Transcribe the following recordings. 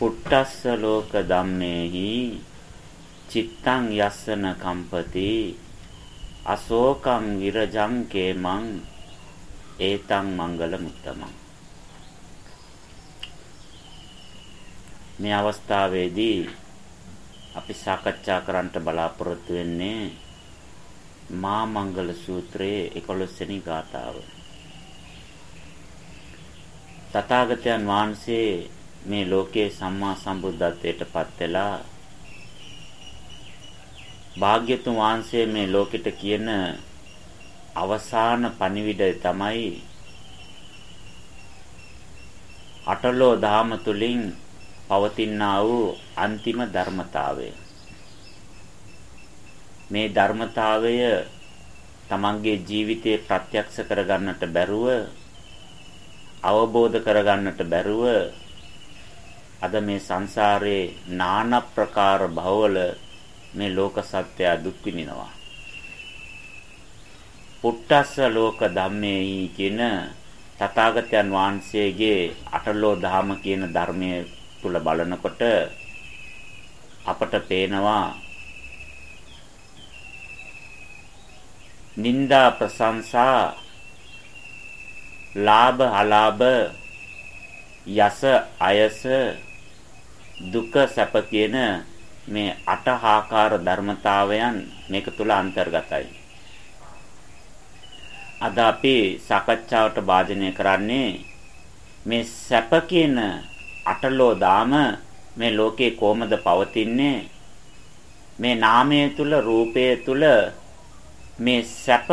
පුට්ටස්ස ලෝක ධම්මේහි චිත්තං යස්සන කම්පති අශෝකං විරජං කේමං ඒතං මංගල මුත්තමං මේ අවස්ථාවේදී අපි සාකච්ඡා කරන්නට බලාපොරොත්තු වෙන්නේ මා මංගල සූත්‍රයේ 11 වෙනි ගාථාව. තථාගතයන් වහන්සේ මේ ලෝකේ සම්මා සම්බුද්ධත්වයට පත් වෙලා භාග්‍යතුන් වහන්සේ මේ ලෝකෙට කියන අවසාන පණිවිඩය තමයි අටලෝ ධාම තුලින් පවතිනා වූ අන්තිම ධර්මතාවය. මේ ධර්මතාවය තමන්ගේ ජීවිතේ ප්‍රත්‍යක්ෂ කරගන්නට බැරුව අවබෝධ කරගන්නට බැරුව අද මේ සංසාරයේ নানা ප්‍රකාර භවවල මේ ලෝක සත්‍ය දුක් විඳිනවා. පුට්ටස්ස ලෝක ධම්මේහි කියන තථාගතයන් වහන්සේගේ අටලෝ ධාම කියන ධර්මයේ තුල බලනකොට අපට පේනවා නින්දා ප්‍රශංසා ලාභ අලාභ යස අයස දුක සැප කියන මේ අටහාකාර ධර්මතාවයන් මේක තුල අන්තර්ගතයි. අද අපි සාකච්ඡාවට වාදනය කරන්නේ මේ සැප කියන අටලෝ දාම මේ ලෝකේ කොහමද පවතින්නේ මේ නාමයේ තුල රූපයේ තුල මේ සැප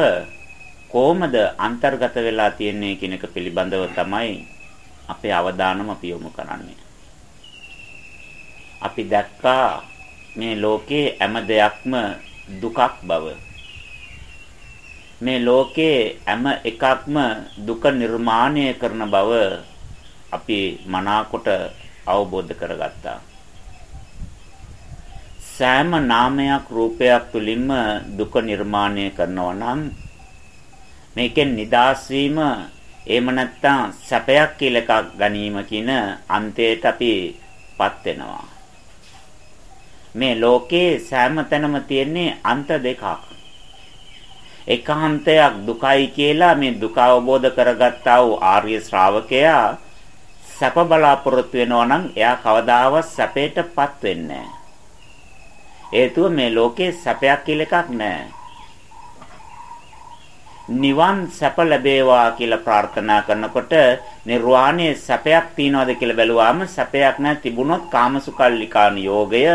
කොහමද අන්තර්ගත වෙලා තියෙන්නේ කියන එක පිළිබඳව තමයි අපේ අවධානම අපි යොමු කරන්නේ. අපි දැක්කා මේ ලෝකේ හැම දෙයක්ම දුකක් බව. මේ ලෝකේ හැම එකක්ම දුක නිර්මාණය කරන බව අපි මනාකොට අවබෝධ කරගත්තා. සෑම නාමයක් රූපයක් තුලින්ම දුක නිර්මාණය කරනවා නම් මේකෙන් නිදාස් වීම එහෙම නැත්නම් සැපයක් කියලා එකක් ගැනීම කියන අන්තයට අපිපත් වෙනවා. මේ ලෝකේ සෑම තැනම තියෙන්නේ අන්ත දෙකක්. එකාන්තයක් දුකයි කියලා මේ දුක අවබෝධ කරගත්තා වූ ආර්ය ශ්‍රාවකයා සැප බලාපොරොත්තු වෙනවා නම් එයා කවදාවත් සැපයටපත් වෙන්නේ නැහැ. හේතුව මේ ලෝකේ සැපයක් කියලා එකක් නැහැ. නිවන් සැප ලැබේවා කියලා ප්‍රාර්ථනා කරනකොට නිර්වාණයේ සැපයක් තියනවාද කියලා බැලුවාම සැපයක් නැහැ තිබුණොත් කාමසුකල්ලිකාන යෝගය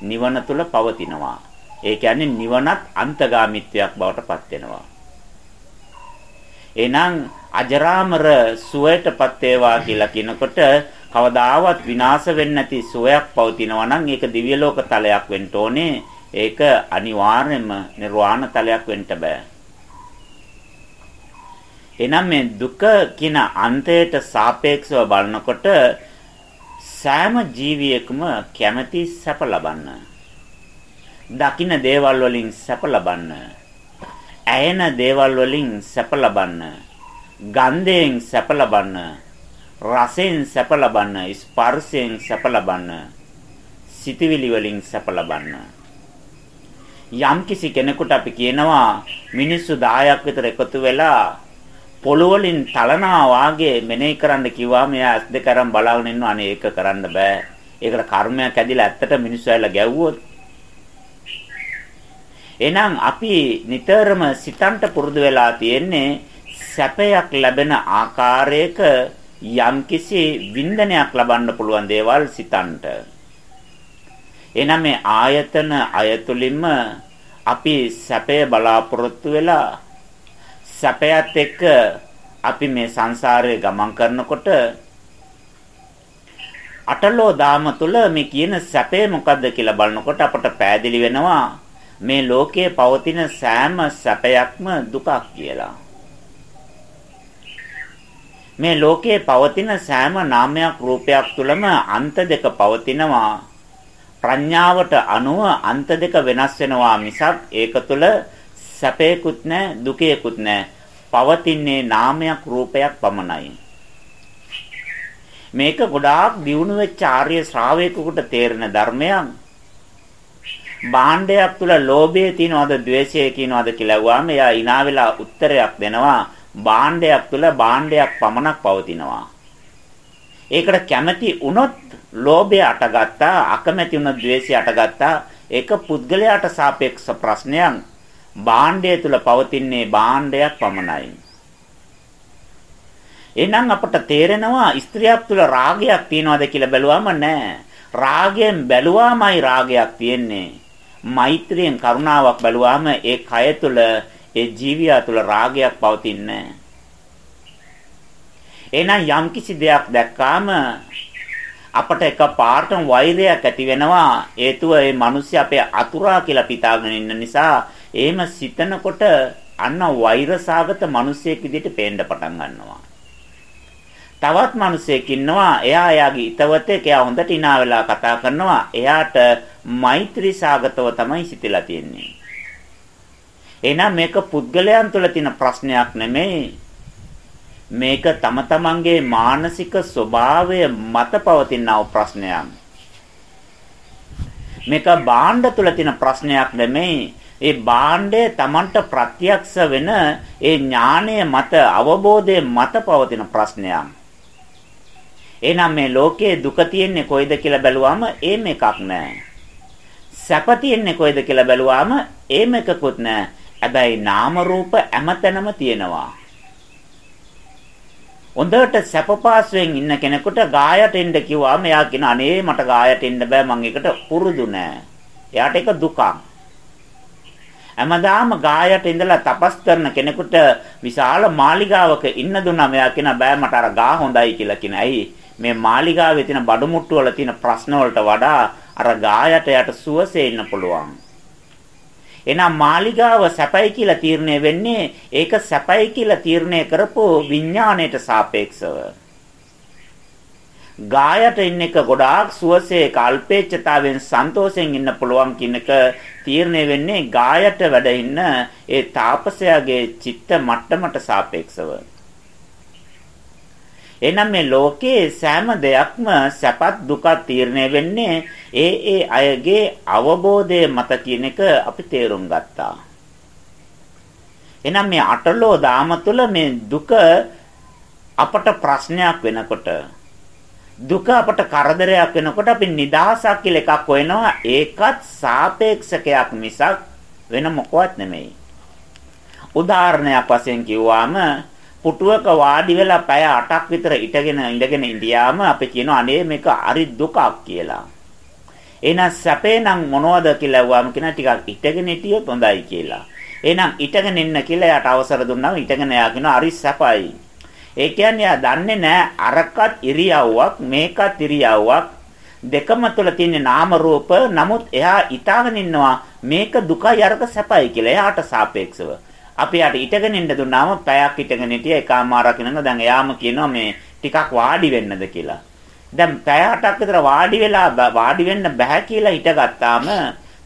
නිවන තුල පවතිනවා. ඒ කියන්නේ නිවනත් අන්තගාමිත්වයක් බවට පත් වෙනවා. එහෙනම් අජරාමර සුවයටපත් වේවා කියලා කියනකොට කවදාවත් විනාශ වෙන්නේ නැති සුවයක් පවතිනවා නම් ඒක දිව්‍ය ලෝක තලයක් වෙන්න ඕනේ. ඒක අනිවාර්යයෙන්ම නිර්වාණ තලයක් වෙන්න බෑ. එනම් මේ දුක කියන අන්තයට සාපේක්ෂව බලනකොට සෑම ජීවියෙකුම කැමැති සැප ලබන්න. දකින්න දේවල් වලින් සැප ලබන්න. ඇයෙන දේවල් වලින් සැප ලබන්න. ගන්ධයෙන් සැප ලබන්න. රසයෙන් සැප ලබන්න, ස්පර්ශයෙන් සැප ලබන්න, සිතවිලි වලින් සැප ලබන්න. යම්කිසි කෙනෙකුට අපි කියනවා මිනිස්සු 10ක් විතර එකතු වෙලා පොළොව වලින් තලනවා වාගේ මෙනෙහි කරන්න කිව්වම එයා ඇස් දෙක අරන් බලාගෙන ඉන්නවා අනේ ඒක කරන්න බෑ. ඒකට කර්මයක් ඇදිලා ඇත්තට මිනිස්සු ඇවිල්ලා ගැව්වොත් එහෙනම් අපි නිතරම සිතන්ට පුරුදු වෙලා තියෙන්නේ සැපයක් ලැබෙන ආකාරයක යම්කිසි වින්දනයක් ලබන්න පුළුවන් දේවල් සිතන්ට. එනනම් මේ ආයතන අයතුලින්ම අපි සැපය බලාපොරොත්තු වෙලා සැපයත් එක්ක අපි මේ සංසාරයේ ගමන් කරනකොට අටලෝ දාම තුල මේ කියන සැපේ මොකද්ද කියලා බලනකොට අපට පෑදිලි වෙනවා මේ ලෝකයේ පවතින සෑම සැපයක්ම දුකක් කියලා. මේ ලෝකයේ පවතින සෑම නාමයක් රූපයක් තුලම අන්ත දෙක පවතිනවා. ප්‍රඥාවට අනුව අන්ත දෙක වෙනස් වෙනවා මිසක් ඒක තුල සැපේකුත් නැහැ දුකේකුත් නැහැ. පවතින්නේ නාමයක් රූපයක් පමණයි. මේක ගොඩාක් දියුණු වෙච්ච ආර්ය ශ්‍රාවකයෙකුට තේරෙන ධර්මයක්. භාණ්ඩයක් තුල ලෝභය තියනවද ද්වේෂය කියනවද කියලා අහුවාම එයා hina වෙලා උත්තරයක් දෙනවා. භාණ්ඩයක් තුල භාණ්ඩයක් පමණක් පවතිනවා. ඒකට කැමැති වුණොත් ලෝභය අටගත්තා, අකමැති වුණොත් ද්වේෂය අටගත්තා. ඒක පුද්ගලයාට සාපේක්ෂ ප්‍රශ්නයක්. භාණ්ඩය තුල පවතින්නේ භාණ්ඩයක් පමණයි. එහෙනම් අපට තේරෙනවා ස්ත්‍රියක් තුල රාගයක් තියනවද කියලා බැලුවම නෑ. රාගයෙන් බැලුවාමයි රාගයක් තියෙන්නේ. මෛත්‍රියෙන් කරුණාවක් බැලුවාම ඒ කය තුල ඒ ජීවියා තුල රාගයක් පවතින්නේ එහෙනම් යම්කිසි දෙයක් දැක්කාම අපට එක පාර්ටම වෛරයක් ඇති වෙනවා හේතුව ඒ මිනිස්සු අපේ අතුරා කියලා පිතාගෙන ඉන්න නිසා එහෙම සිතනකොට අන්න වෛරසාගත මිනිසෙක් විදිහට පේන්න පටන් ගන්නවා. තවත් මිනිසෙක් ඉන්නවා එයා එයාගේ හිතවතෙක් එයා හොඳට ඉනා වෙලා කතා කරනවා. එයාට මෛත්‍රී සාගතව තමයි සිතලා තියෙන්නේ. එහෙනම් මේක පුද්ගලයන් තුළ තියෙන ප්‍රශ්නයක් නෙමෙයි. මේක තම තමන්ගේ මානසික ස්වභාවය මත පවතින ප්‍රශ්නයක්. මේක භාණ්ඩ තුළ තියෙන ප්‍රශ්නයක් නෙමෙයි. ඒ භාණ්ඩය Tamanට ප්‍රත්‍යක්ෂ වෙන ඒ ඥානය මත අවබෝධය මත පවතින ප්‍රශ්නයක් එහෙනම් මේ ලෝකයේ දුක තියෙන්නේ කොයිද කියලා බැලුවාම ඒම එකක් නෑ. සැප තියෙන්නේ කොයිද කියලා බැලුවාම ඒම එකකුත් නෑ. හැබැයි නාම රූප හැමතැනම තියෙනවා. හොඳට සැපපාසුවෙන් ඉන්න කෙනෙකුට ගායට එන්න කිව්වම එයා කියන අනේ මට ගායට එන්න බෑ මං එකට පුරුදු නෑ. එයාට ඒක දුකක්. හැමදාම ගායට ඉඳලා තපස් කරන කෙනෙකුට විශාල මාලිගාවක ඉන්න දුන්නා මෙයා කියන බෑ මට අර ගා හොඳයි කියලා කියන. ඇයි? මේ මාලිගාවේ තියෙන බඩු මුට්ටු වල තියෙන ප්‍රශ්න වලට වඩා අර ගායට යට සුවසේ ඉන්න පුළුවන්. එහෙනම් මාලිගාව සැපයි කියලා තීරණය වෙන්නේ ඒක සැපයි කියලා තීරණය කරපු විඥාණයට සාපේක්ෂව. ගායට ඉන්න එක ගොඩාක් සුවසේ කල්පේච්ඡතාවෙන් සන්තෝෂෙන් ඉන්න පුළුවන් කියන එක තීරණය වෙන්නේ ගායට වැඩ ඉන්න ඒ තාපසයාගේ චිත්ත මට්ටමට සාපේක්ෂව. එහෙනම් මේ ලෝකයේ සෑම දෙයක්ම සැපත් දුකත් තීරණය වෙන්නේ ඒ ඒ අයගේ අවබෝධය මත කියන එක අපි තේරුම් ගත්තා. එහෙනම් මේ අටලෝ දාම තුළ මේ දුක අපට ප්‍රශ්නයක් වෙනකොට දුක අපට කරදරයක් වෙනකොට අපි නිදහසක් කියලා එකක් හොයනවා ඒකත් සාපේක්ෂකයක් මිසක් වෙන මොකවත් නෙමෙයි. උදාහරණයක් වශයෙන් කිව්වාම පුටුවක වාඩි වෙලා පැය 8ක් විතර ඉඳගෙන ඉඳගෙන ඉඳියාම අපි කියනවා අනේ මේක හරි දුකක් කියලා. එහෙනම් සැපේ නම් මොනවද කියලා වුවාම කියන ටිකක් ඉඳගෙන හිටියොත් හොඳයි කියලා. එහෙනම් ඉඳගෙන ඉන්න කියලා යාට අවසර දුන්නාම ඉඳගෙන යා කියනවා හරි සැපයි. ඒ කියන්නේ යා දන්නේ නැහැ අරකට ඉරියව්වක් මේකත් ඉරියව්වක්. දෙකම තුළ තියෙන නාම රූප. නමුත් එයා ඊටාගෙන ඉන්නවා මේක දුකයි අරක සැපයි කියලා. එයාට සාපේක්ෂව. අපි යාට ඉටගෙන ඉන්න දුන්නාම පැයක් ඉටගෙන හිටිය එකමාරක් වෙනකන් දැන් එයාම කියනවා මේ ටිකක් වාඩි වෙන්නද කියලා. දැන් පැය 8ක් විතර වාඩි වෙලා වාඩි වෙන්න බෑ කියලා හිටගත්තාම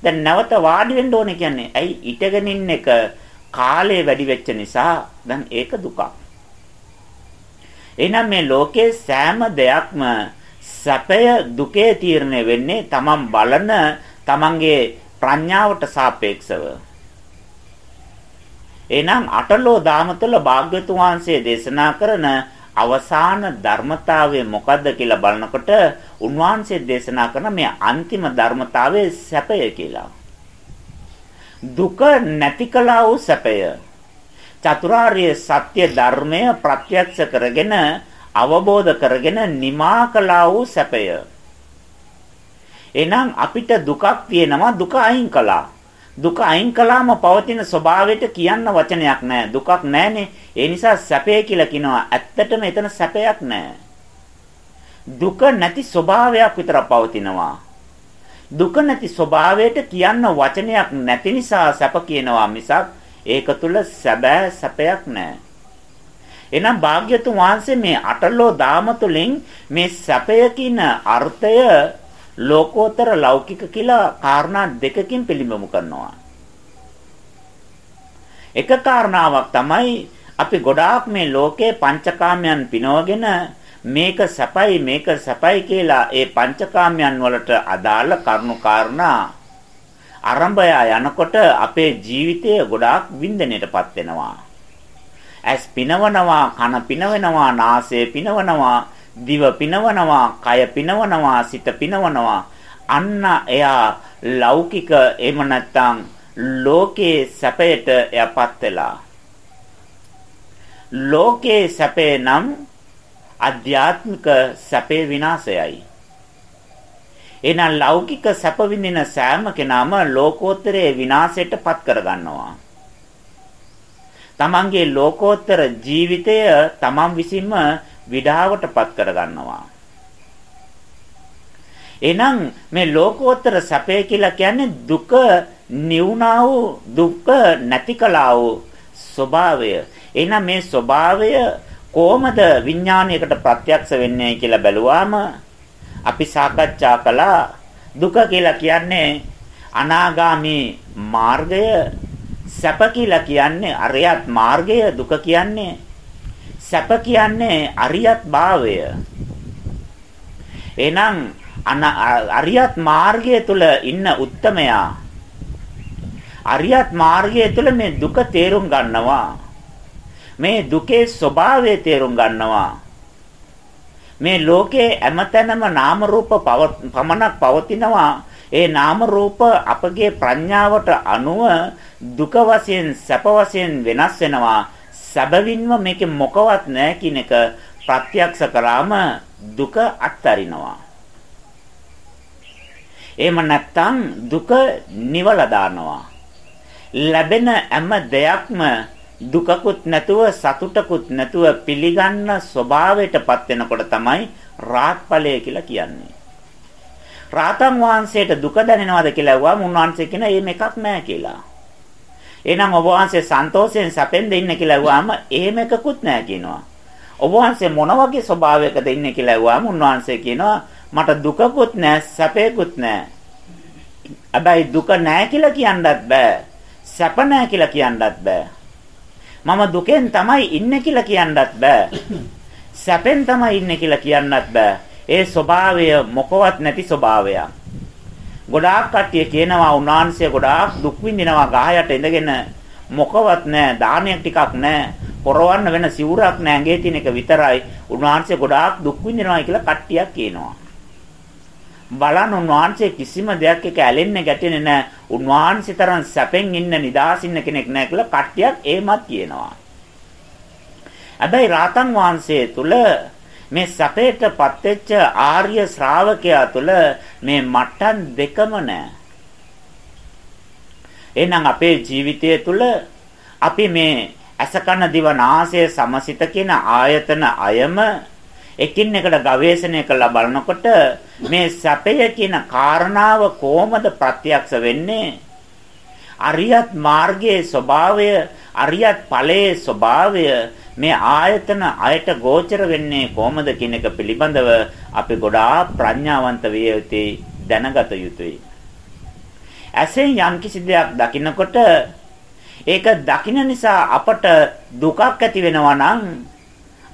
දැන් නැවත වාඩි වෙන්න ඕනේ කියන්නේ. ඇයි? ඉටගෙන ඉන්න එක කාලය වැඩි වෙච්ච නිසා. දැන් ඒක දුකක්. එහෙනම් මේ ලෝකේ සෑම දෙයක්ම සැපය දුකේ තීරණය වෙන්නේ තමන් බලන තමන්ගේ ප්‍රඥාවට සාපේක්ෂව. එහෙනම් අටලෝ දාමතල භාග්‍යතුන් වහන්සේ දේශනා කරන අවසාන ධර්මතාවය මොකද්ද කියලා බලනකොට උන්වහන්සේ දේශනා කරන මේ අන්තිම ධර්මතාවය සැපය කියලා. දුක නැති කළා වූ සැපය. චතුරාර්ය සත්‍ය ධර්මය ප්‍රත්‍යක්ෂ කරගෙන අවබෝධ කරගෙන නිමා කළා වූ සැපය. එහෙනම් අපිට දුකක් තියෙනවා දුක අයින් කළා. දුක අයින් කළාම පවතින ස්වභාවයට කියන්න වචනයක් නැහැ. දුකක් නැහනේ. ඒ නිසා සැපේ කියලා කියනවා. ඇත්තටම එතන සැපයක් නැහැ. දුක නැති ස්වභාවයක් විතර පවතිනවා. දුක නැති ස්වභාවයට කියන්න වචනයක් නැති නිසා සැප කියනවා මිසක් ඒක තුල සැබෑ සැපයක් නැහැ. එහෙනම් භාග්‍යතුන් වහන්සේ මේ අටලෝ දාම තුලින් මේ සැපය කියන අර්ථය ලෝකෝත්තර ලෞකික කියලා කාරණා දෙකකින් පිළිඹු කරනවා. එක කාරණාවක් තමයි අපි ගොඩාක් මේ ලෝකේ පංචකාමයන් පිනවගෙන මේක සැපයි මේක සැපයි කියලා ඒ පංචකාමයන් වලට අදාළ කරුණු කාරණා ආරම්භය යනකොට අපේ ජීවිතය ගොඩාක් වින්දනයටපත් වෙනවා. ඇස් පිනවනවා, කන පිනවනවා, නාසය පිනවනවා, දිව පිනවනවා, කය පිනවනවා, සිත පිනවනවා. අන්න එයා ලෞකික එහෙම නැත්නම් ලෝකේ සැපයට එයාපත් වෙලා. ලෝකේ සැපේ නම් අධ්‍යාත්මික සැපේ විනාශයයි. එහෙනම් ලෞකික සැප විඳින සෑම කෙනාම ලෝකෝත්තරයේ විනාශයට පත් කරගන්නවා. තමන්ගේ ලෝකෝත්තර ජීවිතය තමන් විසින්ම විඩාවට පත් කරගන්නවා. එහෙනම් මේ ලෝකෝත්තර සැපය කියලා කියන්නේ දුක නිවුණා වූ දුක නැති කළා වූ ස්වභාවය. එහෙනම් මේ ස්වභාවය කොහොමද විඥානයකට ප්‍රත්‍යක්ෂ වෙන්නේ කියලා බැලුවාම අපි සාකච්ඡා කළා. දුක කියලා කියන්නේ අනාගාමී මාර්ගය සැප කියලා කියන්නේ අරියත් මාර්ගය දුක කියන්නේ සැප කියන්නේ අරියත් භාවය. එහෙනම් අරියත් මාර්ගය තුල ඉන්න උත්තමයා අරියත් මාර්ගය තුල මේ දුක තේරුම් ගන්නවා. මේ දුකේ ස්වභාවය තේරුම් ගන්නවා. මේ ලෝකේ හැමතැනම නාම රූප පමණක් පවතිනවා. ඒ නාම රූප අපගේ ප්‍රඥාවට අනුව දුක වශයෙන් සැප වශයෙන් වෙනස් වෙනවා. සැබවින්ම මේකේ මොකවත් නැහැ කියන එක ප්‍රත්‍යක්ෂ කරාම දුක අත්හරිනවා එහෙම නැත්නම් දුක නිවල දානවා. ලැබෙන හැම දෙයක්ම දුකකුත් නැතුව සතුටකුත් නැතුව පිළිගන්න ස්වභාවයටපත් වෙනකොට තමයි රාත් ඵලය කියලා කියන්නේ. රාතන් වහන්සේට දුක දැනෙනවද කියලා ඇහුවාම උන්වහන්සේ කියන එහෙම එකක් නැහැ කියලා. එහෙනම් ඔබ වහන්සේ සන්තෝෂයෙන් සැපෙන්ද ඉන්න කියලා ඇහුවාම එහෙම එකකුත් නැහැ කියනවා. ඔබ වහන්සේ මොන වගේ ස්වභාවයකද ඉන්නේ කියලා ඇහුවාම උන්වහන්සේ කියනවා මට දුකකුත් නැහැ සැපේකුත් නැහැ. හැබැයි දුක නැහැ කියලා කියන්නත් බෑ. සැප නැහැ කියලා කියන්නත් බෑ. මම දුකෙන් තමයි ඉන්නේ කියලා කියන්නත් බෑ. සැපෙන් තමයි ඉන්නේ කියලා කියන්නත් බෑ. ඒ ස්වභාවය මොකවත් නැති ස්වභාවයක්. ගොඩාක් කට්ටිය කියනවා උන්වහන්සේ ගොඩාක් දුක් විඳිනවා ගහයට ඉඳගෙන මොකවත් නැහැ දානයක් ටිකක් නැහැ පොරවන්න වෙන සිවුරක් නැහැ ඇඟේ තියෙන එක විතරයි උන්වහන්සේ ගොඩාක් දුක් විඳිනවා කියලා කට්ටියක් කියනවා බලන්න උන්වහන්සේ කිසිම දෙයක් එක ඇලෙන්නේ ගැටෙන්නේ නැහැ. උන්වහන්සේ තරම් සැපෙන් ඉන්න නිදාසින්න කෙනෙක් නැහැ කියලා කට්ටියක් එහෙමත් කියනවා. හැබැයි රාතන් වහන්සේ තුල මේ සැපයටපත් වෙච්ච ආර්ය ශ්‍රාවකයා තුල මේ මට්ටම් දෙකම නැහැ. එහෙනම් අපේ ජීවිතය තුල අපි මේ අසකන දිව නාසය සමසිත කියන ආයතන අයම එකින් එකට ගවේෂණය කරලා බලනකොට මේ සැපය කියන කාරණාව කොහොමද ප්‍රත්‍යක්ෂ වෙන්නේ? අරියත් මාර්ගයේ ස්වභාවය, අරියත් ඵලයේ ස්වභාවය මේ ආයතන අයට ගෝචර වෙන්නේ කොහොමද කියන එක පිළිබඳව අපි ගොඩාක් ප්‍රඥාවන්ත විය යුතුයි, දැනගත යුතුයි. ඇසෙන් යම්කිසි දෙයක් දකිනකොට ඒක දකින නිසා අපට දුකක් ඇති වෙනවා නම්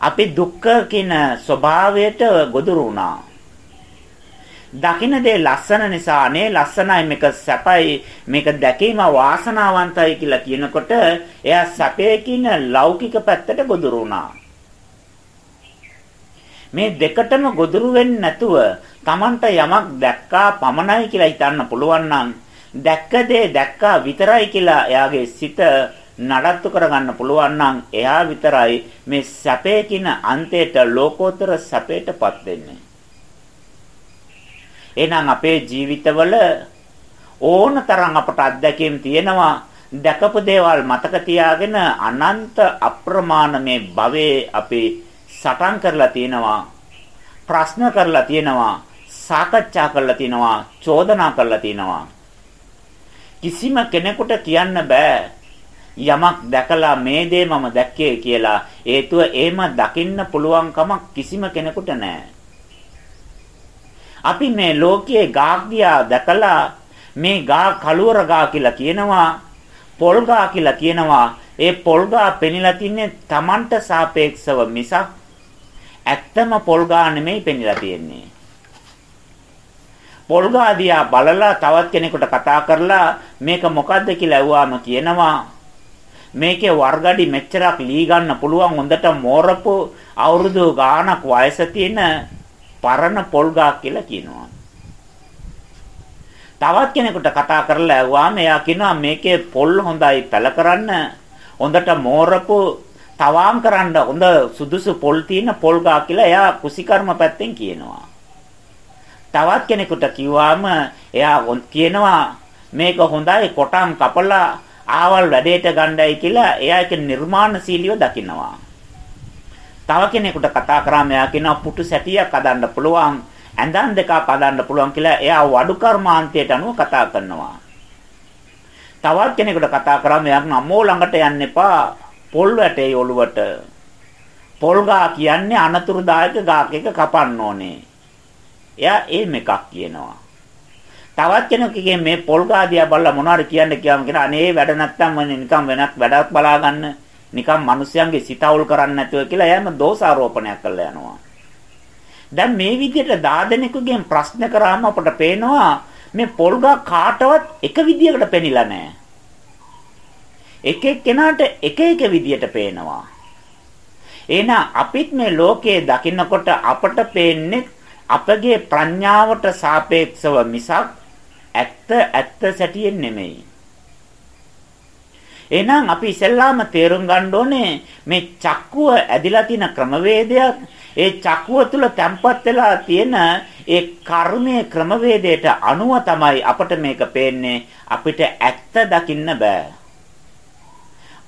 අපි දුක්ඛ කියන ස්වභාවයට ගොදුරු වුණා. දකින්න දේ ලස්සන නිසා අනේ ලස්සනයි මේක සැපයි මේක දැකීම වාසනාවන්තයි කියලා කියනකොට එයා සැපේ කියන ලෞකික පැත්තට ගොදුරු වුණා. මේ දෙකටම ගොදුරු වෙන්නේ නැතුව Tamanට යමක් දැක්කා පමණයි කියලා හිතන්න පුළුවන් නම් දැක්ක දේ දැක්කා විතරයි කියලා එයාගේ සිත නඩත්තු කරගන්න පුළුවන් නම් එයා විතරයි මේ සැපේ කියන අන්තයට ලෝකෝත්තර සැපයටපත් වෙන්නේ. එහෙනම් අපේ ජීවිතවල ඕන තරම් අපට අත්දැකීම් තියෙනවා. දැකපු දේවල් මතක තියාගෙන අනන්ත අප්‍රමාණ මේ භවයේ අපි සටන් කරලා තියෙනවා. ප්‍රශ්න කරලා තියෙනවා, සාකච්ඡා කරලා තියෙනවා, චෝදනා කරලා තියෙනවා. කිසිම කෙනෙකුට කියන්න බෑ. යමක් දැකලා මේ දේ මම දැක්කේ කියලා හේතුව එහෙම දකින්න පුළුවන් කමක් කිසිම කෙනෙකුට නැහැ. අපි මේ ලෝකයේ ගාග්ගියා දැකලා මේ ගා කළුවර ගා කියලා කියනවා පොල් ගා කියලා කියනවා ඒ පොල් ගා පෙනිලා තින්නේ Tamanට සාපේක්ෂව මිසක් ඇත්තම පොල් ගා නෙමෙයි පෙනිලා තියෙන්නේ පොල්ගා දිහා බලලා තවත් කෙනෙකුට කතා කරලා මේක මොකද්ද කියලා ඇහුවාම කියනවා මේකේ වර්ගඩි මෙච්චරක් ලී ගන්න පුළුවන් හොඳට මෝරපු අවුරුදු ගාණක් වයස තියෙන පරණ පොල්ගා කියලා කියනවා. තවත් කෙනෙකුට කතා කරලා ඇහුවාම එයා කියනවා මේකේ පොල් හොඳයි පැල කරන්න හොඳට මෝරපු තවාම් කරන්න හොඳ සුදුසු පොල් තියෙන පොල්ගා කියලා එයා කුසිකර්ම පැත්තෙන් කියනවා. තවත් කෙනෙකුට කිව්වාම එයා කියනවා මේක හොඳයි කොටම් කපලා ආවල් වැඩේට ගණ්ඩායි කියලා එයා ඒක නිර්මාණශීලීව දකිනවා. තව කෙනෙකුට කතා කරාම එයා කියනවා පුටු සැටියක් හදන්න පුළුවන් ඇඳන් දෙකක් හදන්න පුළුවන් කියලා එයා වඩු කර්මාන්තයට අනුව කතා කරනවා. තවත් කෙනෙකුට කතා කරාම එයා නමෝ ළඟට යන්න එපා පොල් වැටේ ඔළුවට. පොල් ගා කියන්නේ අනතුරුදායක ගාක එක කපන්න ඕනේ. එයා එහෙම එකක් කියනවා. තවත් කෙනෙකුගේ මේ පොල් ගාදියා බලලා මොනවාරි කියන්න කියවම කියන අනේ වැඩ නැත්තම් නිකන් වෙනත් වැඩක් බලා ගන්න නිකන් මිනිස්යන්ගේ සිතවුල් කරන්න නැතුව කියලා එයාම දෝෂාරෝපණයක් කරලා යනවා. දැන් මේ විදිහට දාදෙනෙකුගෙන් ප්‍රශ්න කරාම අපට පේනවා මේ පොල්ගා කාටවත් එක විදියකට පෙනිලා නැහැ. එක එක්කෙනාට එක එක විදියට පේනවා. එහෙනම් අපිත් මේ ලෝකයේ දකින්නකොට අපට පේන්නේ අපගේ ප්‍රඥාවට සාපේක්ෂව මිසක් ඇත්ත ඇත්ත සැටියෙන් නෙමෙයි. එහෙනම් අපි ඉස්සෙල්ලාම තේරුම් ගන්න ඕනේ මේ චක්කුව ඇදිලා තියෙන ක්‍රමවේදයක් ඒ චක්කුව තුල තැම්පත් වෙලා තියෙන ඒ කර්මයේ ක්‍රමවේදයට අනුව තමයි අපට මේක පේන්නේ අපිට ඇත්ත දකින්න බෑ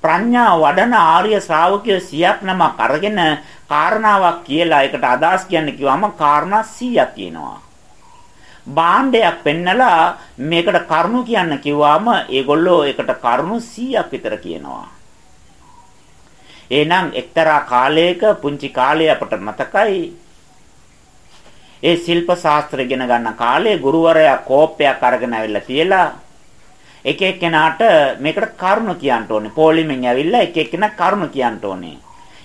ප්‍රඥා වඩන ආර්ය ශ්‍රාවකයෝ 100ක් නමක් අරගෙන කාරණාවක් කියලා ඒකට අදහස් කියන්න කිව්වම කාරණා 100ක් කියනවා. භාණ්ඩයක් පෙන්නලා මේකට කරුණු කියන්න කිව්වම ඒගොල්ලෝ ඒකට කරුණු 100ක් විතර කියනවා. එහෙනම් එක්තරා කාලයක පුංචි කාලේ අපට මතකයි ඒ ශිල්ප ශාස්ත්‍ර ඉගෙන ගන්න කාලේ ගුරුවරයා කෝප්පයක් අරගෙන ඇවිල්ලා තියලා එක එක්කෙනාට මේකට කරුණ කියන්න ඕනේ. පොලිමෙන් ඇවිල්ලා එක එක්කෙනා කරුණ කියන්න ඕනේ.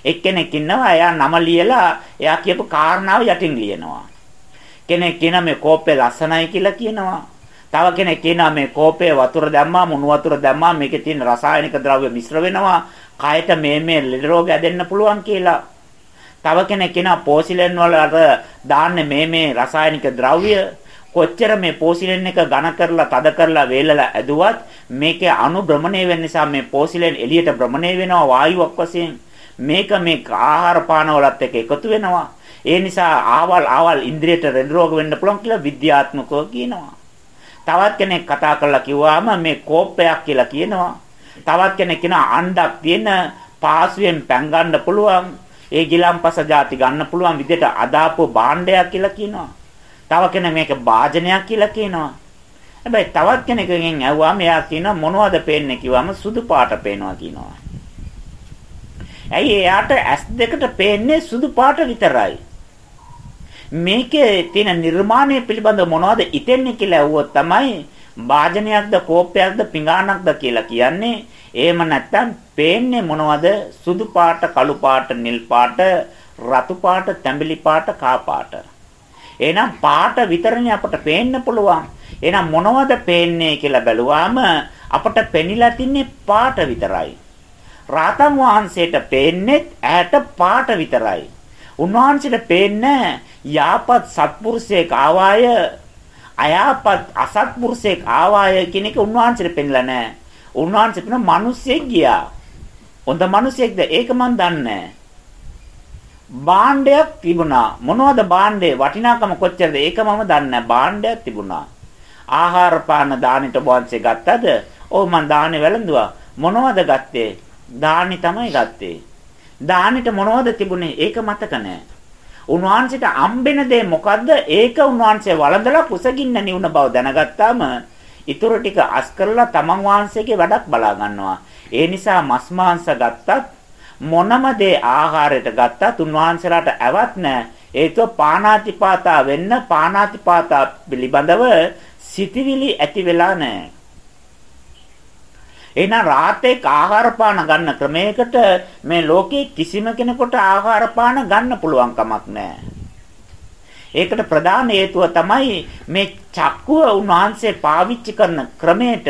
එක්කෙනෙක් ඉන්නවා එයා නම ලියලා එයා කියපු කාරණාව යටින් ලියනවා. කෙනෙක් කියනවා මේ කෝප්පේ ලස්සනයි කියලා කියනවා. තව කෙනෙක් කියනවා මේ කෝපේ වතුර දැම්මා මුණු වතුර දැම්මා මේකේ තියෙන රසායනික ද්‍රව්‍ය මිශ්‍ර වෙනවා. කයට මේ මේ ලෙඩ රෝග ඇදෙන්න පුළුවන් කියලා. තව කෙනෙක් කියනවා පෝසිලෙන් වල අර දාන්නේ මේ මේ රසායනික ද්‍රව්‍ය කොච්චර මේ පෝසිලෙන් එක ඝන කරලා තද කරලා වේලලා ඇදුවත් මේකේ අණු භ්‍රමණය වෙන නිසා මේ පෝසිලෙන් එළියට භ්‍රමණය වෙනවා වායුවක් වශයෙන් මේක මේ ආහාර පාන වලත් එක්ක එකතු වෙනවා ඒ නිසා ආවල් ආවල් ඉන්ද්‍රියට රෙඩ රෝග වෙන්න පුළුවන් කියලා විද්‍යාත්මකව කියනවා තවත් කෙනෙක් කතා කරලා කිව්වාම මේ කෝප්පයක් කියලා කියනවා තවත් කෙනෙක් කියනවා අණ්ඩක් තියෙන පාසුවෙන් පැන් ගන්න පුළුවන් ඒ ගිලම්පස જાති ගන්න පුළුවන් විදිහට අදාපු භාණ්ඩයක් කියලා කියනවා තව කෙනෙක් මේක වාජනයක් කියලා කියනවා. හැබැයි තවත් කෙනෙක්ගෙන් ඇහුවාම එයා කියනවා මොනවද පේන්නේ කිව්වම සුදු පාට පේනවා කියනවා. ඇයි එයාට ඇස් දෙකට පේන්නේ සුදු පාට විතරයි. මේකේ තියෙන නිර්මාණය පිළිබඳව මොනවද ඉතින්නේ කියලා ඇහුවොත් තමයි වාජනයක්ද කෝපයක්ද පිඟානක්ද කියලා කියන්නේ. එහෙම නැත්නම් පේන්නේ මොනවද සුදු පාට කළු පාට නිල් පාට රතු පාට තැඹිලි පාට කා පාට එහෙනම් පාට විතරනේ අපට පේන්න පුළුවන්. එහෙනම් මොනවද පේන්නේ කියලා බැලුවාම අපට පෙනිලා තින්නේ පාට විතරයි. රාතන් වහන්සේට පේන්නේ ඇහැට පාට විතරයි. උන්වහන්සේට පේන්නේ යාපත් සත්පුරුෂයෙක් ආවාය අයාපත් අසත්පුරුෂයෙක් ආවාය කියන එක උන්වහන්සේට පෙන්ලා නැහැ. උන්වහන්සේ පෙන මිනිස්සෙක් ගියා. හොඳ මිනිස්සෙක්ද ඒක මන් දන්නේ නැහැ. භාණ්ඩයක් තිබුණා. මොනවද භාණ්ඩේ වටිනාකම කොච්චරද? ඒක මම දන්නේ භාණ්ඩයක් තිබුණා. ආහාර පාන දානිට වහන්සේ ගත්තද? ඔව් මං දානේ වැළඳුවා. මොනවද ගත්තේ? දානි තමයි ගත්තේ. දානිට මොනවද තිබුණේ? ඒක මතක නැහැ. උන්වහන්සේට අම්බෙන දේ මොකද්ද? ඒක උන්වහන්සේ වළඳලා කුසගින්න නිවුන බව දැනගත්තාම ඊටු ටික අස් කරලා තමන් වහන්සේගේ වැඩක් බලා ගන්නවා. ඒ නිසා මස් මාංශ ගත්තත් මොනම දේ ආහාරයට ගත්තත් උන්වහන්සේලාට ඇවත් නැහැ. ඒකව පානාතිපාතා වෙන්න පානාතිපාතා පිළිබඳව සිටිවිලි ඇති වෙලා නැහැ. එහෙනම් රාතේ ආහාර පාන ගන්න ක්‍රමයකට මේ ලෝකේ කිසිම කෙනෙකුට ආහාර පාන ගන්න පුළුවන් කමක් නැහැ. ඒකට ප්‍රධාන හේතුව තමයි මේ චක්කුව උන්වහන්සේ පාවිච්චි කරන ක්‍රමයට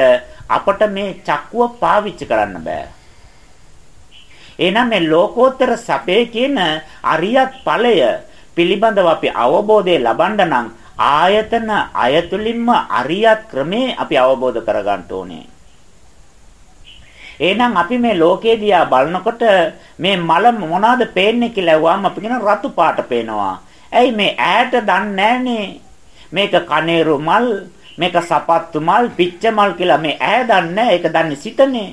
අපට මේ චක්කුව පාවිච්චි කරන්න බෑ. එහෙනම් මේ ලෝකෝත්තර සපේ කියන අරියත් ඵලය පිළිබඳව අපි අවබෝධය ලබන්න නම් ආයතන අයතුලින්ම අරියත් ක්‍රමේ අපි අවබෝධ කරගන්න ඕනේ. එහෙනම් අපි මේ ලෝකේ දිහා බලනකොට මේ මල මොනවද පේන්නේ කියලා අහුවාම අපි කියන රතු පාට පේනවා. ඇයි මේ ඈට දන්නේ මේක කනේරු මල්, මේක සපත්තු මල්, පිච්ච මල් කියලා මේ ඈ දන්නේ ඒක දන්නේ සිතනේ.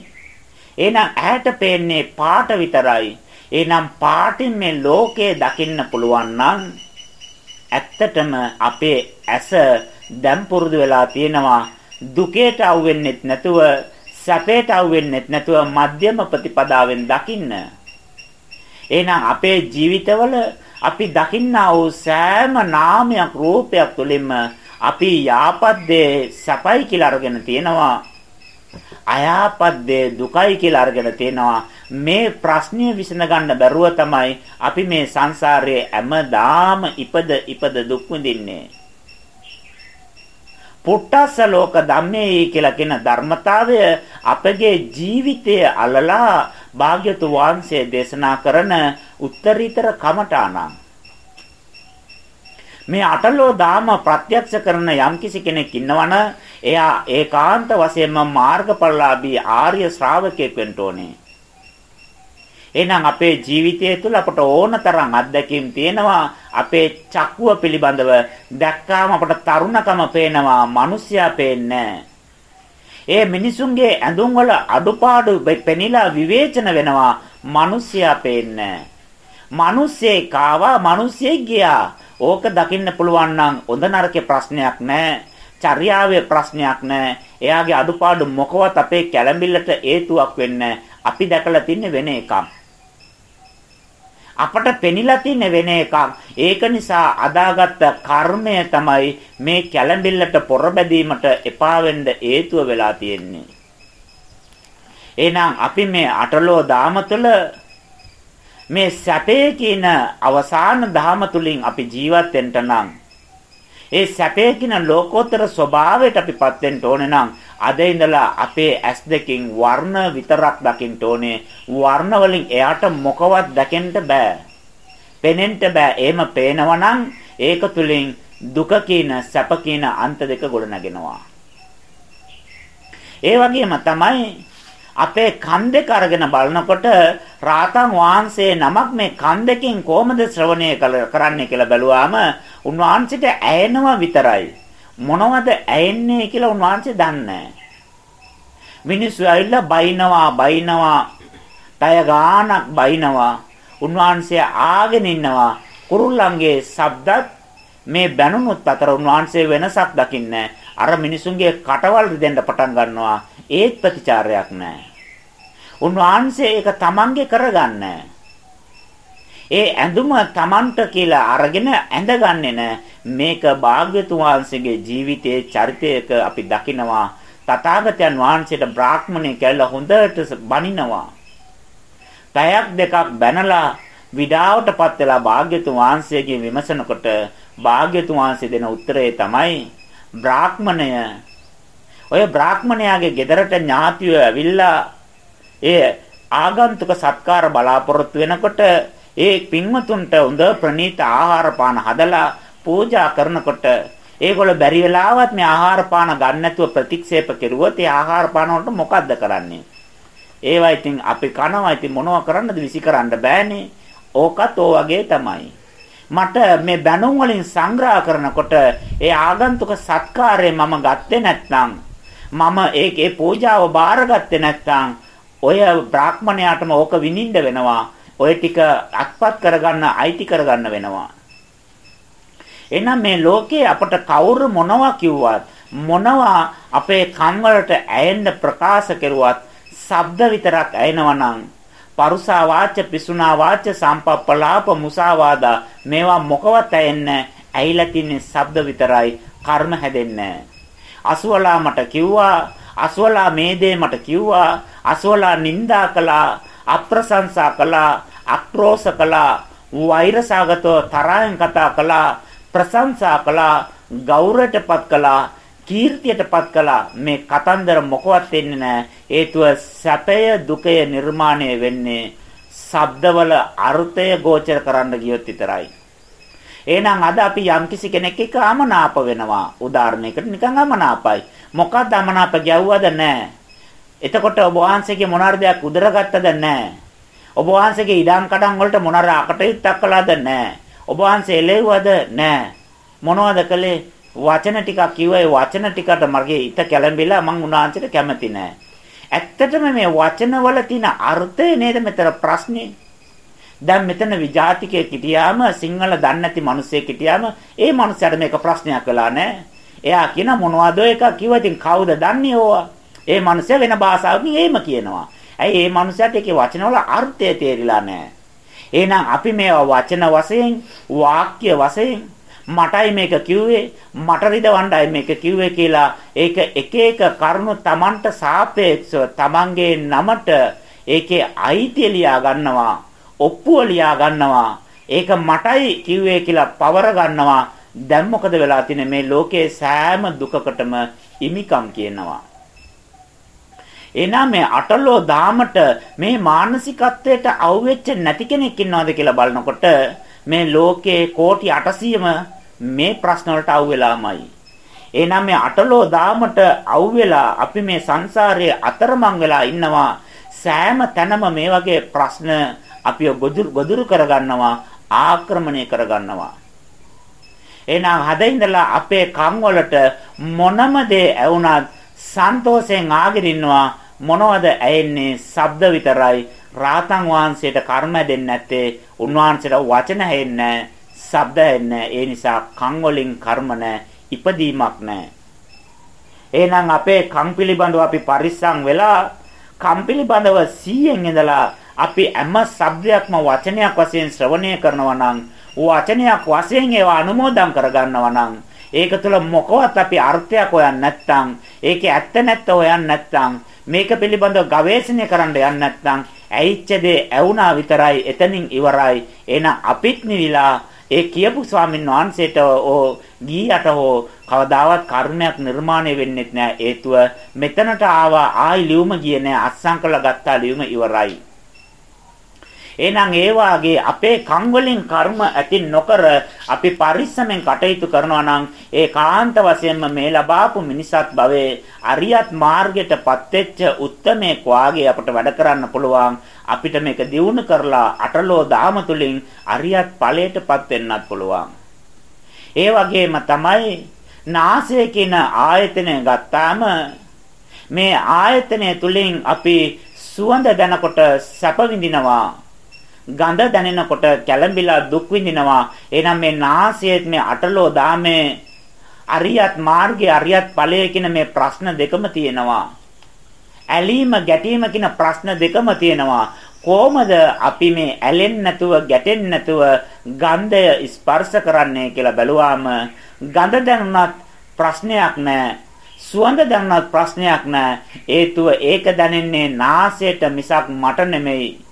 එහෙනම් ඈට පේන්නේ පාට විතරයි. එහෙනම් පාටින් මේ ලෝකය දකින්න පුළුවන් නම් ඇත්තටම අපේ ඇස දැන් පුරුදු වෙලා තියෙනවා දුකේට අවු වෙන්නෙත් නැතුව සැපේට අවු වෙන්නෙත් නැතුව මධ්‍යම ප්‍රතිපදාවෙන් දකින්න. එහෙනම් අපේ ජීවිතවල අපි දකින්නා වූ සෑම නාමයක් රූපයක් තුළින්ම අපි යාපත් දේ සැපයි කියලා අරගෙන තියෙනවා. අයාපත් දේ දුකයි කියලා අරගෙන තියෙනවා. මේ ප්‍රශ්නය විසඳ ගන්න බැරුව තමයි අපි මේ සංසාරයේ හැමදාම ඉපද ඉපද දුක් විඳින්නේ. පුට්ටස්ස ලෝක ධම්මේ කියලා කියන ධර්මතාවය අපගේ ජීවිතය අලලා භාග්‍යතු වහන්සේ දේශනා කරන උත්තරීතර කමඨාණං මේ අටලෝ දාම ප්‍රත්‍යක්ෂ කරන යම්කිසි කෙනෙක් ඉන්නවන එයා ඒකාන්ත වශයෙන්ම මාර්ගඵලලාභී ආර්ය ශ්‍රාවකයෙක් වෙන්න ඕනේ. එහෙනම් අපේ ජීවිතය තුළ අපට ඕන තරම් අත්දැකීම් තියෙනවා. අපේ චක්කුව පිළිබඳව දැක්කාම අපට තරුණකම පේනවා මිනිස්සයා පේන්නේ ඒ මිනිසුන්ගේ ඇඳුම් වල අඩුපාඩු පෙනිලා විවේචන වෙනවා මිනිස්සයා පේන්නේ මිනිස්සේ කාවා මිනිස්සේ ගියා. ඕක දකින්න පුළුවන් නම් හොඳ නරකේ ප්‍රශ්නයක් නැහැ. චර්යාවේ ප්‍රශ්නයක් නැහැ. එයාගේ අඩුපාඩු මොකවත් අපේ කැළඹිල්ලට හේතුවක් වෙන්නේ අපි දැකලා තින්නේ වෙන එකක්. අපට පෙනිලා තියෙන වෙන එකක්. ඒක නිසා අදාගත්ත කර්මය තමයි මේ කැළඹිල්ලට පොරබැදීමට එපා වෙන්න හේතුව වෙලා තියෙන්නේ. එහෙනම් අපි මේ අටලෝ දාම තුළ මේ සැපේ කියන අවසාන ධාම තුලින් අපි ජීවත් වෙන්න නම් ඒ සැපේ කියන ලෝකෝත්තර ස්වභාවයට අපිපත් වෙන්න ඕනේ නම් අද ඉඳලා අපේ ඇස් දෙකින් වර්ණ විතරක් දකින්න ඕනේ. වර්ණ වලින් එයාට මොකවත් දැකෙන්න බෑ. පෙනෙන්න බෑ. එහෙම පේනවනම් ඒක තුලින් දුක කියන සැප කියන අන්ත දෙක ගොඩනගෙනවා. ඒ වගේම තමයි අපේ කන් දෙක අරගෙන බලනකොට රාතන් වහන්සේ නමක් මේ කන් දෙකෙන් කොහොමද ශ්‍රවණය කරන්නේ කියලා බැලුවාම උන්වහන්සේට ඇයෙනවා විතරයි. මොනවද ඇයෙන්නේ කියලා උන්වහන්සේ දන්නේ මිනිස්සු ඇවිල්ලා බයිනවා බයිනවා. පැය ගාණක් බයිනවා. උන්වහන්සේ ආගෙන ඉන්නවා. කුරුල්ලන්ගේ ශබ්දත් මේ බැනුනුත් අතර උන්වහන්සේ වෙනසක් දකින්නේ අර මිනිසුන්ගේ කටවල් රිදෙන්න පටන් ගන්නවා. ඒත් ප්‍රතිචාරයක් නැහැ. උන්වහන්සේ ඒක තමන්ගේ කරගන්නේ ඒ ඇඳුම තමන්ට කියලා අරගෙන ඇඳගන්නේ නැහැ මේක භාග්‍යතුන් වහන්සේගේ ජීවිතයේ චරිතයක අපි දකිනවා. තථාගතයන් වහන්සේට බ්‍රාහ්මණය කියලා හොඳට බනිනවා. පැයක් දෙකක් බැනලා විඩාවටපත් වෙලා භාග්‍යතුන් වහන්සේගෙන් විමසනකොට භාග්‍යතුන් වහන්සේ දෙන උත්තරේ තමයි බ්‍රාහ්මණය. ඔය බ්‍රාහ්මණයාගේ ගෙදරට ඥාතියෝ ඇවිල්ලා ඒ ආගන්තුක සත්කාර බලාපොරොත්තු වෙනකොට ඒ පින්වතුන්ට හොඳ ප්‍රණීත ආහාර පාන හදලා පූජා කරනකොට ඒගොල්ල බැරි වෙලාවත් මේ ආහාර පාන ගන්න නැතුව ප්‍රතික්ෂේප කෙරුවොත් ඒ ආහාර පාන වලට මොකද්ද කරන්නේ? ඒවා ඉතින් අපි කනවා ඉතින් මොනව කරන්නද විසි කරන්න බෑනේ. ඕකත් ඕ වගේ තමයි. මට මේ බැනුම් වලින් සංග්‍රහ කරනකොට ඒ ආගන්තුක සත්කාරය මම ගත්තේ නැත්නම් මම ඒකේ පූජාව බාරගත්තේ නැත්නම් ඔය බ්‍රාහ්මණයාටම ඕක විඳින්න වෙනවා. ඔය ටික අත්පත් කරගන්න අයිති කරගන්න වෙනවා. එහෙනම් මේ ලෝකේ අපට කවුරු මොනවා කිව්වත් මොනවා අපේ කන් වලට ඇයෙන්න ප්‍රකාශ කෙරුවත් ශබ්ද විතරක් ඇයෙනවා නම් පරුසා වාච පිසුනා වාච සම්පප්පලාප මුසාවාදා මේවා මොකවත් ඇයෙන්නේ ඇයිලා තින්නේ ශබ්ද විතරයි කර්ම හැදෙන්නේ අසුවලා මට කිව්වා අසුවලා මේ දේ මට කිව්වා අසුවලා නිඳා කළා අප්‍රශංසා කළා අක්‍රෝෂ කළා වෛරසගතව තරහෙන් කතා කළා ප්‍රශංසා කළා ගෞරවයටපත් කළා කීර්තියටපත් කළා මේ කතන්දර මොකවත් වෙන්නේ නැහැ හේතුව සැපය දුකය නිර්මාණය වෙන්නේ ශබ්දවල අර්ථය ගෝචර කරන්න ගියොත් විතරයි එහෙනම් අද අපි යම්කිසි කෙනෙක් එක්ක අමනාප වෙනවා උදාහරණයකට නිකන් අමනාපයි මොකක්ද අමනාප ගැව්වද නැහැ එතකොට ඔබ වහන්සේගේ මොනාර දෙයක් උදරගත්තද නැහැ ඔබ වහන්සේගේ ඉඩම් කඩම් වලට මොනාර අකටයුත්තක් කළාද නැහැ ඔබ වහන්සේ එළෙව්වද නැහැ මොනවද කළේ වචන ටිකක් කිව්වා ඒ වචන ටිකට මගේ හිත කැළඹිලා මං උන්වහන්සේට කැමති නෑ. ඇත්තටම මේ වචනවල තියෙන අර්ථය නේද මෙතන ප්‍රශ්නේ. දැන් මෙතන විජාතිකයෙක් හිටියාම සිංහල දන්නේ නැති මිනිස්සෙක් හිටියාම ඒ මිනිහයාට මේක ප්‍රශ්නයක් වෙලා නෑ. එයා කියන මොනවද එක කිව්වා ඉතින් කවුද දන්නේ ඕවා? ඒ මිනිහයා වෙන භාෂාවකින් එහෙම කියනවා. ඇයි ඒ මිනිහයාට ඒකේ වචනවල අර්ථය තේරිලා නෑ. එහෙනම් අපි මේවා වචන වශයෙන් වාක්‍ය වශයෙන් මටයි මේක කිව්වේ? මට රිදවණ්ඩයි මේක කිව්වේ කියලා ඒක එක එක කරුණු Tamanට සාපේක්ෂව Tamanගේ නමට ඒකේ අයිතිය ලියා ගන්නවා ඔප්පුව ලියා ගන්නවා. ඒක මටයි කිව්වේ කියලා පවර ගන්නවා. දැන් මොකද වෙලා තියෙන්නේ? මේ ලෝකයේ සෑම දුකකටම ඉමිකම් කියනවා. එනනම් මේ අටලෝ දාමට මේ මානසිකත්වයට අවුෙච්ච නැති කෙනෙක් ඉන්නවද කියලා බලනකොට මේ ලෝකේ කෝටි 800ම මේ ප්‍රශ්න වලට අහුවෙලාමයි. එහෙනම් මේ අටලෝ දාමට අහුවෙලා අපි මේ සංසාරයේ අතරමං වෙලා ඉන්නවා. සෑම තැනම මේ වගේ ප්‍රශ්න අපිව ගොදුරු කරගන්නවා, ආක්‍රමණය කරගන්නවා. එහෙනම් හදින්දලා අපේ කන් වලට මොනම දේ ඇවුනත් සන්තෝෂයෙන් ආගිරින්නවා. මොනවද ඇයෙන්නේ? ශබ්ද විතරයි. රාතන් වහන්සේට කර්ම දෙන්නේ නැත්තේ. උන්වහන්සේට වචන හෙන්නේ ශබ්ද එන්නේ ඒ නිසා කන් වලින් කර්ම නැහැ. ඉපදීමක් නැහැ. එහෙනම් අපේ කන් පිළිබඳව අපි පරිස්සම් වෙලා කන් පිළිබඳව 100න් ඉඳලා අපි හැම ශබ්දයක්ම වචනයක් වශයෙන් ශ්‍රවණය කරනවා නම් වචනයක් වශයෙන් ඒවා අනුමෝදන් කරගන්නවා නම් ඒක තුළ මොකවත් අපි අර්ථයක් හොයන්නේ නැත්නම් ඒකේ ඇත්ත නැත්ත හොයන්නේ නැත්නම් මේක පිළිබඳව ගවේෂණය කරන්න යන්නේ නැත්නම් ඇයිච්ච දේ ඇවුනා විතරයි එතනින් ඉවරයි. එහෙනම් අපිත් නිවිලා ඒ කියපු ස්වාමීන් වහන්සේට ඕ ගීයට හෝ කවදාවත් කර්මයක් නිර්මාණය වෙන්නේ නැහැ හේතුව මෙතනට ආවා ආයි ලියුම ගියේ නැහැ අස්සම් කළා ගත්තා ලියුම ඉවරයි. එහෙනම් ඒ වාගේ අපේ කන් වලින් කර්ම ඇති නොකර අපි පරිස්සමෙන් කටයුතු කරනවා නම් ඒ කාන්ත වශයෙන්ම මේ ලබාපු මිනිසත් භවයේ අරියත් මාර්ගයටපත් වෙච්ච උත්මේක වාගේ අපට වැඩ කරන්න පුළුවන්. අපිට මේක දියුණු කරලා අටලෝ දාම තුලින් අරියත් ඵලයටපත් වෙන්නත් පුළුවන්. ඒ වගේම තමයි නාසය කියන ආයතනය ගත්තාම මේ ආයතනය තුලින් අපි සුවඳ දැනකොට සැප විඳිනවා. ගඳ දැනෙනකොට කැළඹිලා දුක් විඳිනවා. එහෙනම් මේ නාසයේ මේ අටලෝ දාමේ අරියත් මාර්ගයේ අරියත් ඵලයේ කියන මේ ප්‍රශ්න දෙකම තියෙනවා. ඇලීම ගැටීම කියන ප්‍රශ්න දෙකම තියෙනවා. කොහොමද අපි මේ ඇලෙන්නේ නැතුව ගැටෙන්නේ නැතුව ගන්ධය ස්පර්ශ කරන්නේ කියලා බැලුවාම ගඳ දැනුණත් ප්‍රශ්නයක් නැහැ. සුවඳ දැනුණත් ප්‍රශ්නයක් නැහැ. හේතුව ඒක දැනෙන්නේ නාසයට මිසක් මට නෙමෙයි.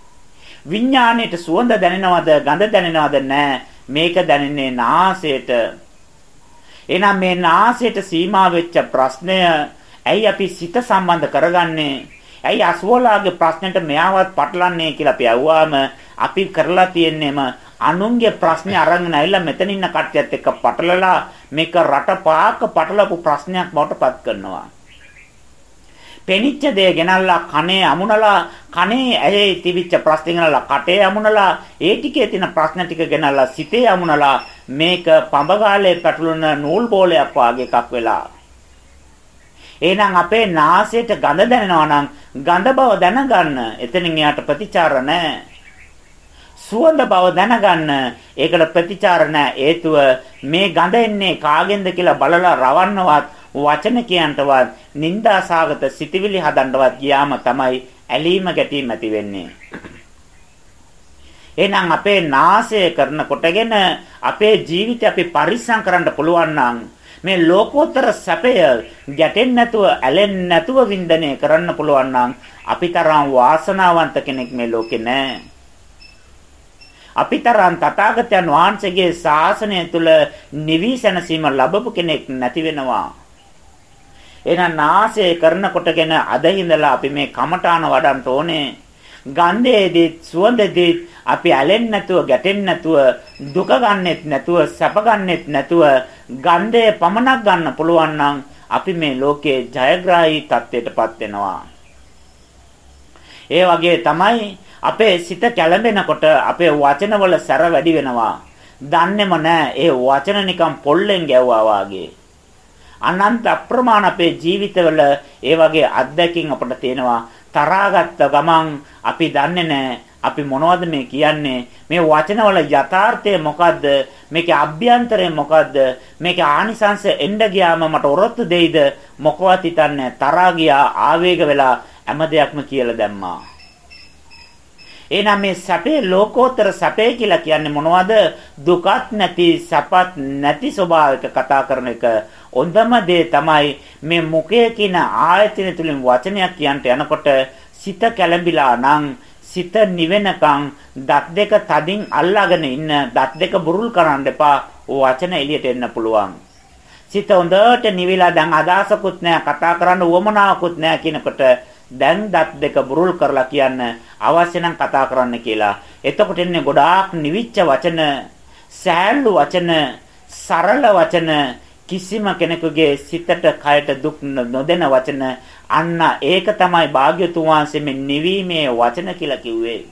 විඥාණයට සුවඳ දැනෙනවද ගඳ දැනෙනවද නැහැ. මේක දැනෙන්නේ නාසයට. එහෙනම් මේ නාසයට සීමා වෙච්ච ප්‍රශ්නය ඇයි අපි සිත සම්බන්ධ කරගන්නේ? ඇයි අසුවලාගේ ප්‍රශ්නෙට මෙයාවත් පටලන්නේ කියලා අපි අහුවාම අපි කරලා තියෙන්නේම අනුන්ගේ ප්‍රශ්නේ අරගෙන ඇවිල්ලා මෙතන ඉන්න කට්ටියත් එක්ක පටලලා මේක රට පාක පටලපු ප්‍රශ්නයක් බවට පත් කරනවා. පෙනිච්ච දේ ගෙනල්ලා කනේ අමුණලා කනේ ඇහි තිබිච්ච ප්‍රශ්න ගෙනල්ලා කටේ අමුණලා ඒ ටිකේ තියෙන ප්‍රශ්න ටික ගෙනල්ලා සිතේ අමුණලා මේක පඹගාලේ පැටලුන නූල් බෝලයක් වගේ එකක් වෙලා. එහෙනම් අපේ නාසයට ගඳ දැනෙනවා නම් ගඳ බව දැනගන්න. එතනින් එයාට ප්‍රතිචාර නැහැ. සුවඳ බව දැනගන්න. ඒකට ප්‍රතිචාර හේතුව මේ ගඳ එන්නේ කාගෙන්ද කියලා බලලා රවන්නවත් වචන කියන්ටවත් නිന്ദාසාගත සිටිවිලි හදන්නවත් ගියාම තමයි ඇලීම ගැටීම ඇති වෙන්නේ එහෙනම් අපේ නාසය කරන කොටගෙන අපේ ජීවිතය අපි පරිස්සම් කරන්න පුළුවන් නම් මේ ලෝකෝත්තර සැපය ගැටෙන්නේ නැතුව ඇලෙන්නේ නැතුව වින්දනය කරන්න පුළුවන් නම් අපි තරම් වාසනාවන්ත කෙනෙක් මේ ලෝකේ නැහැ. අපි තරම් තථාගතයන් වහන්සේගේ ශාසනය තුල නිවිසනසීම ලැබපු කෙනෙක් නැති වෙනවා. එහෙනම් නාසය කරන කොටගෙන අද ඉඳලා අපි මේ කමඨාන වඩන්න ඕනේ. ගන්ධයේදී සුවඳදී අපි ඇලෙන්නේ නැතුව ගැටෙන්නේ නැතුව දුක ගන්නෙත් නැතුව සැප ගන්නෙත් නැතුව ගන්ධය පමණක් ගන්න පුළුවන් නම් අපි මේ ලෝකයේ ජයග්‍රාහී තත්ත්වයටපත් වෙනවා. ඒ වගේ තමයි අපේ සිත කැළඹෙනකොට අපේ වචනවල සැර වැඩි වෙනවා. දන්නේම නැහැ ඒ වචන නිකන් පොල්ලෙන් ගැව්වා වාගේ. අනන්ත අප්‍රමාණ අපේ ජීවිතවල ඒ වගේ අත්දැකීම් අපට තියෙනවා. තරහාගත්ත ගමන් අපි දන්නේ නැහැ. අපි මොනවද මේ කියන්නේ? මේ වචනවල යථාර්ථය මොකද්ද? මේකේ අභ්‍යන්තරය මොකද්ද? මේකේ ආනිසංශ එන්න ගියාම මට ඔරොත්තු දෙයිද? මොකවත් හිතන්නේ තරහා ගියා ආවේග වෙලා හැම දෙයක්ම කියලා දැම්මා. එහෙනම් මේ සැපේ ලෝකෝත්තර සැපේ කියලා කියන්නේ මොනවද? දුකත් නැති සැපත් නැති ස්වභාවයක කතා කරන එක. හොඳම දේ තමයි මේ මුඛය කියන ආයතන තුලින් වචනයක් කියන්ට යනකොට සිත කැළඹිලා නම් සිත නිවෙනකන් දත් දෙක තදින් අල්ලාගෙන ඉන්න දත් දෙක බුරුල් කරන්න එපා. වචන එළියට එන්න පුළුවන්. සිත හොඳට නිවිලා දැන් අදාසකුත් නැහැ කතා කරන්න උවමනාවකුත් නැහැ කියනකොට දැන් දත් දෙක බුරුල් කරලා කියන්න අවශ්‍ය නම් කතා කරන්න කියලා එතකොට එන්නේ ගොඩාක් නිවිච්ච වචන සෑල්ලු වචන සරල වචන කිසිම කෙනෙකුගේ සිතට කයට දුක් නොදෙන වචන අන්න ඒක තමයි භාග්‍යතුන් වහන්සේ මේ නිවීමේ වචන කියලා කිව්වේ.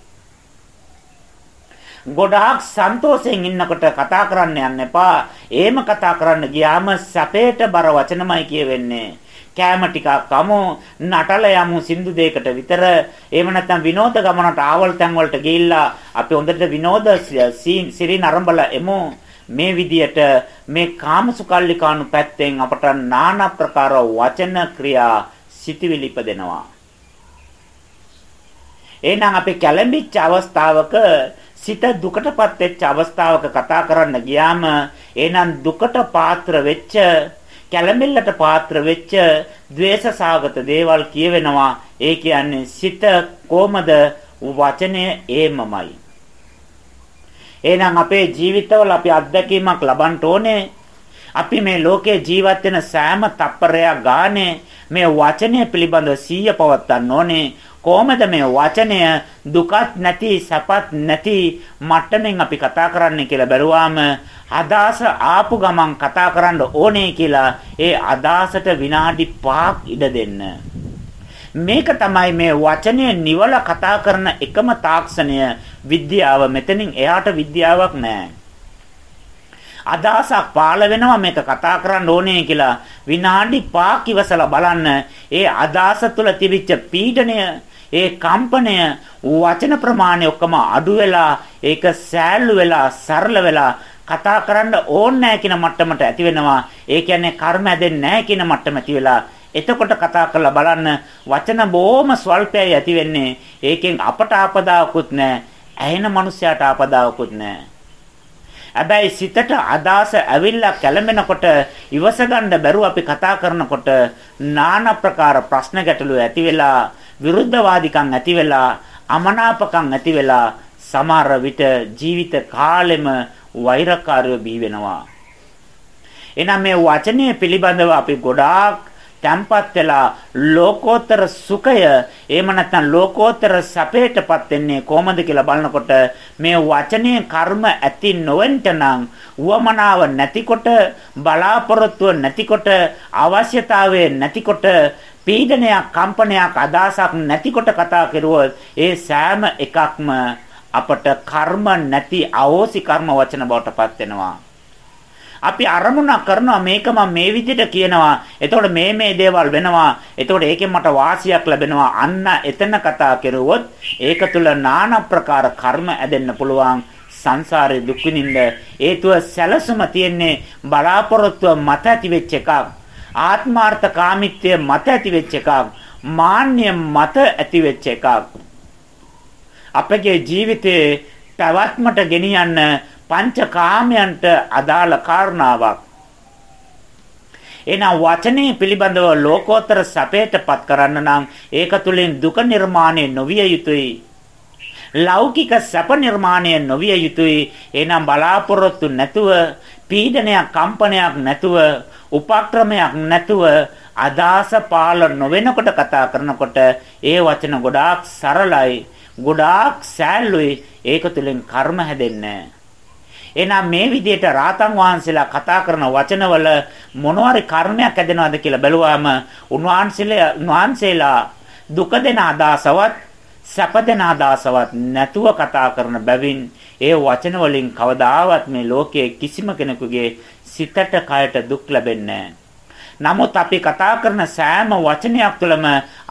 ගොඩාක් සන්තෝෂයෙන් ඉන්නකොට කතා කරන්න යන්න එපා. එහෙම කතා කරන්න ගියාම සැපේට බර වචනමයි කියවෙන්නේ. කෑම ටිකක් කමු නටල යමු සින්දු දෙයකට විතර එහෙම නැත්නම් විනෝද ගමනට ආවල් තැන් වලට ගිහිල්ලා අපි හොඳට විනෝද සිරි නරඹලා එමු මේ විදියට මේ කාමසුකල්ලිකානු පැත්තෙන් අපට নানা ප්‍රකාර වචන ක්‍රියා සිටිවිලි ඉපදෙනවා. එහෙනම් අපි කැළඹිච්ච අවස්ථාවක සිත දුකටපත් වෙච්ච අවස්ථාවක කතා කරන්න ගියාම එහෙනම් දුකට පාත්‍ර වෙච්ච කැළඹිල්ලට පාත්‍ර වෙච්ච द्वේෂසාගත දේවල් කියවෙනවා ඒ කියන්නේ සිත කොමද වචනය ඒමමයි එහෙනම් අපේ ජීවිතවල අපි අත්දැකීමක් ලබන්න ඕනේ. අපි මේ ලෝකේ ජීවත් වෙන සෑම තප්පරයක් ගානේ මේ වචනය පිළිබඳව සිහිය පවත්වන්න ඕනේ. කොහොමද මේ වචනය දුකත් නැති සැපත් නැති මට්ටමින් අපි කතා කරන්නේ කියලා බැලුවාම අදාස ආපු ගමන් කතා කරන්න ඕනේ කියලා ඒ අදාසට විනාඩි 5ක් ඉඩ දෙන්න. මේක තමයි මේ වචනය නිවල කතා කරන එකම තාක්ෂණය විද්‍යාව මෙතනින් එහාට විද්‍යාවක් නැහැ. අදහසක් පාළ වෙනවා මේක කතා කරන්න ඕනේ කියලා විනාඩි 5ක් ඉවසලා බලන්න ඒ අදහස තුළ තිබිච්ච පීඩණය ඒ කම්පනය වචන ප්‍රමාණය ඔක්කොම අඩු වෙලා ඒක සෑල්ලු වෙලා සරල වෙලා කතා කරන්න ඕනේ නැහැ කියන මට්ටමට ඇති වෙනවා ඒ කියන්නේ කර්ම ඇදෙන්නේ නැහැ කියන මට්ටම ඇති වෙලා එතකොට කතා කරලා බලන්න වචන බොහොම ස්වල්පයයි ඇති වෙන්නේ. ඒකෙන් අපට ආපදාවකුත් නැහැ. ඇහෙන මනුස්සයාට ආපදාවකුත් නැහැ. හැබැයි සිතට අදාස ඇවිල්ලා කැළඹෙනකොට ඉවස ගන්න බැරුව අපි කතා කරනකොට নানা ප්‍රකාර ප්‍රශ්න ගැටලු ඇති වෙලා විරුද්ධවාදිකම් ඇති වෙලා අමනාපකම් ඇති වෙලා සමහර විට ජීවිත කාලෙම වෛරකාරයෝ බිහි වෙනවා. එහෙනම් මේ වචනය පිළිබඳව අපි ගොඩාක් තැම්පත් වෙලා ලෝකෝත්තර සුඛය එහෙම නැත්නම් ලෝකෝත්තර සැපයටපත් වෙන්නේ කොහොමද කියලා බලනකොට මේ වචනේ කර්ම ඇති නොවෙන්න නම් උවමනාව නැතිකොට බලාපොරොත්තුව නැතිකොට අවශ්‍යතාවය නැතිකොට පීඩනයක් කම්පනයක් අදාසක් නැතිකොට කතා කරුවොත් ඒ සෑම එකක්ම අපට කර්ම නැති අවෝසි කර්ම වචන බවට පත් වෙනවා අපි අරමුණක් කරනවා මේක මම මේ විදිහට කියනවා. එතකොට මේ මේ දේවල් වෙනවා. එතකොට ඒකෙන් මට වාසියක් ලැබෙනවා. අන්න එතන කතා කරුවොත් ඒක තුල নানা ප්‍රකාර කර්ම ඇදෙන්න පුළුවන්. සංසාරේ දුක් විඳින්න හේතුව සැලසුම තියෙන්නේ බලාපොරොත්තුව මත ඇති වෙච්ච එකක්. ආත්මාර්ථ කාමීත්වය මත ඇති වෙච්ච එකක්. මාන්නය මත ඇති වෙච්ච එකක්. අපගේ ජීවිතයේ පැවැත්මට ගෙනියන්න පංචකාමයන්ට අදාළ කාරණාවක්. එනම් වචනේ පිළිබඳව ලෝකෝත්තර සැපයටපත් කරන්න නම් ඒක තුළින් දුක නිර්මාණය නොවිය යුතුයි. ලෞකික සැප නිර්මාණය නොවිය යුතුයි. එනම් බලාපොරොත්තු නැතුව, පීඩනයක්, කම්පනයක් නැතුව, උපක්‍රමයක් නැතුව අදාස පාල නොවෙනකොට කතා කරනකොට ඒ වචන ගොඩාක් සරලයි, ගොඩාක් සෑල්ලුයි. ඒක තුළින් කර්ම හැදෙන්නේ එහෙනම් මේ විදිහට රාතන් වහන්සේලා කතා කරන වචනවල මොනවාරි කර්මයක් ඇදෙනවද කියලා බැලුවාම උන්වහන්සේලා උන්වහන්සේලා දුක දෙන අදහසවත් සැප දෙන අදහසවත් නැතුව කතා කරන බැවින් ඒ වචන වලින් කවදාවත් මේ ලෝකයේ කිසිම කෙනෙකුගේ සිතට කයට දුක් ලැබෙන්නේ නමුත් අපි කතා කරන සෑම වචනයක් තුළම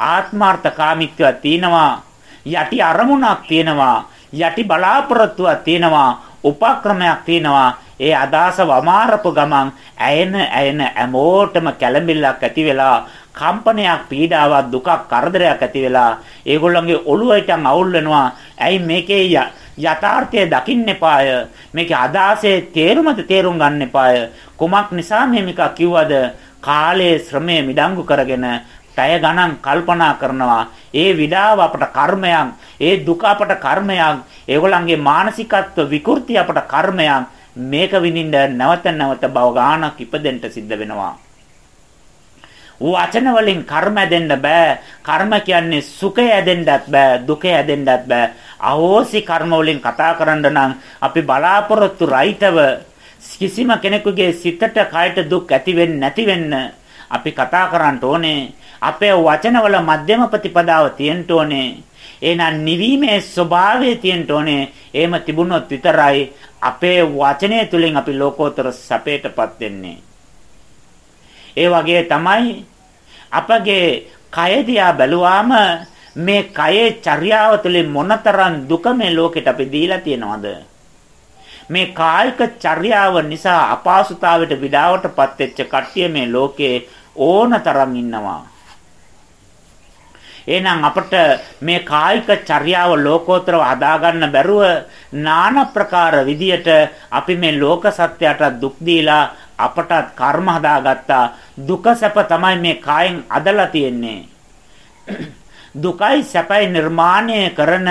ආත්මార్థකාමීත්වයක් තියෙනවා යටි අරමුණක් තියෙනවා යටි බලාපොරොත්තුවක් තියෙනවා උපක්‍රමයක් තියෙනවා. ඒ අදාස වමාරපු ගමන් ඇයෙන ඇයෙන හැමෝටම කැළඹිල්ලක් ඇති වෙලා කම්පනයක් පීඩාවක් දුකක් කරදරයක් ඇති වෙලා ඒගොල්ලන්ගේ ඔළුවටම අවුල් වෙනවා. ඇයි මේකේ යථාර්ථය දකින්න එපාය. මේකේ අදාසේ තේරුමද තේරුම් ගන්න එපාය. කුමක් නිසා මේ මේක කිව්වද? කාලයේ ශ්‍රමය මිඩංගු කරගෙන පැය ගණන් කල්පනා කරනවා. ඒ විඩාව අපට කර්මයක් ඒ දුක අපට කර්මයක් ඒගොල්ලන්ගේ මානසිකත්ව විකෘති අපට කර්මයක්. මේක විඳින්න නැවත නැවත භව ගානක් ඉපදෙන්න සිද්ධ වෙනවා. වචන වලින් කර්ම ඇදෙන්න බෑ කර්ම කියන්නේ සුඛය ඇදෙන්නත් බෑ දුක ඇදෙන්නත් බෑ අහෝසි කර්ම වලින් කතා කරන්න නම් අපි බලාපොරොත්තු රහිතව කිසිම කෙනෙකුගේ සිතට කයට දුක් ඇති වෙන්නේ නැති වෙන්න අපි කතා කරන්න ඕනේ අපේ වචනවල මධ්‍යම ප්‍රතිපදාව තියෙන්න ඕනේ. එහෙනම් නිවීමේ ස්වභාවය තියෙන්න ඕනේ. එහෙම තිබුණොත් විතරයි අපේ වචනය තුලින් අපි ලෝකෝත්තර සැපයටපත් වෙන්නේ. ඒ වගේ තමයි අපගේ කය දිහා බැලුවාම මේ කයේ චර්යාව තුළින් මොනතරම් දුක මේ ලෝකෙට අපි දීලා තියෙනවද? මේ කායික චර්යාව නිසා අපහසුතාවයට විඩාවටපත් වෙච්ච කට්ටිය මේ ලෝකේ ඕනතරම් ඉන්නවා. එහෙනම් අපට මේ කායික චර්යාව ලෝකෝත්තරව හදාගන්න බැරුව নানা ප්‍රකාර විදියට අපි මේ ලෝක සත්‍යයට දුක් දීලා අපටත් කර්ම හදාගත්තා. දුක සැප තමයි මේ කායෙන් අදලා තියෙන්නේ. දුකයි සැපයි නිර්මාණය කරන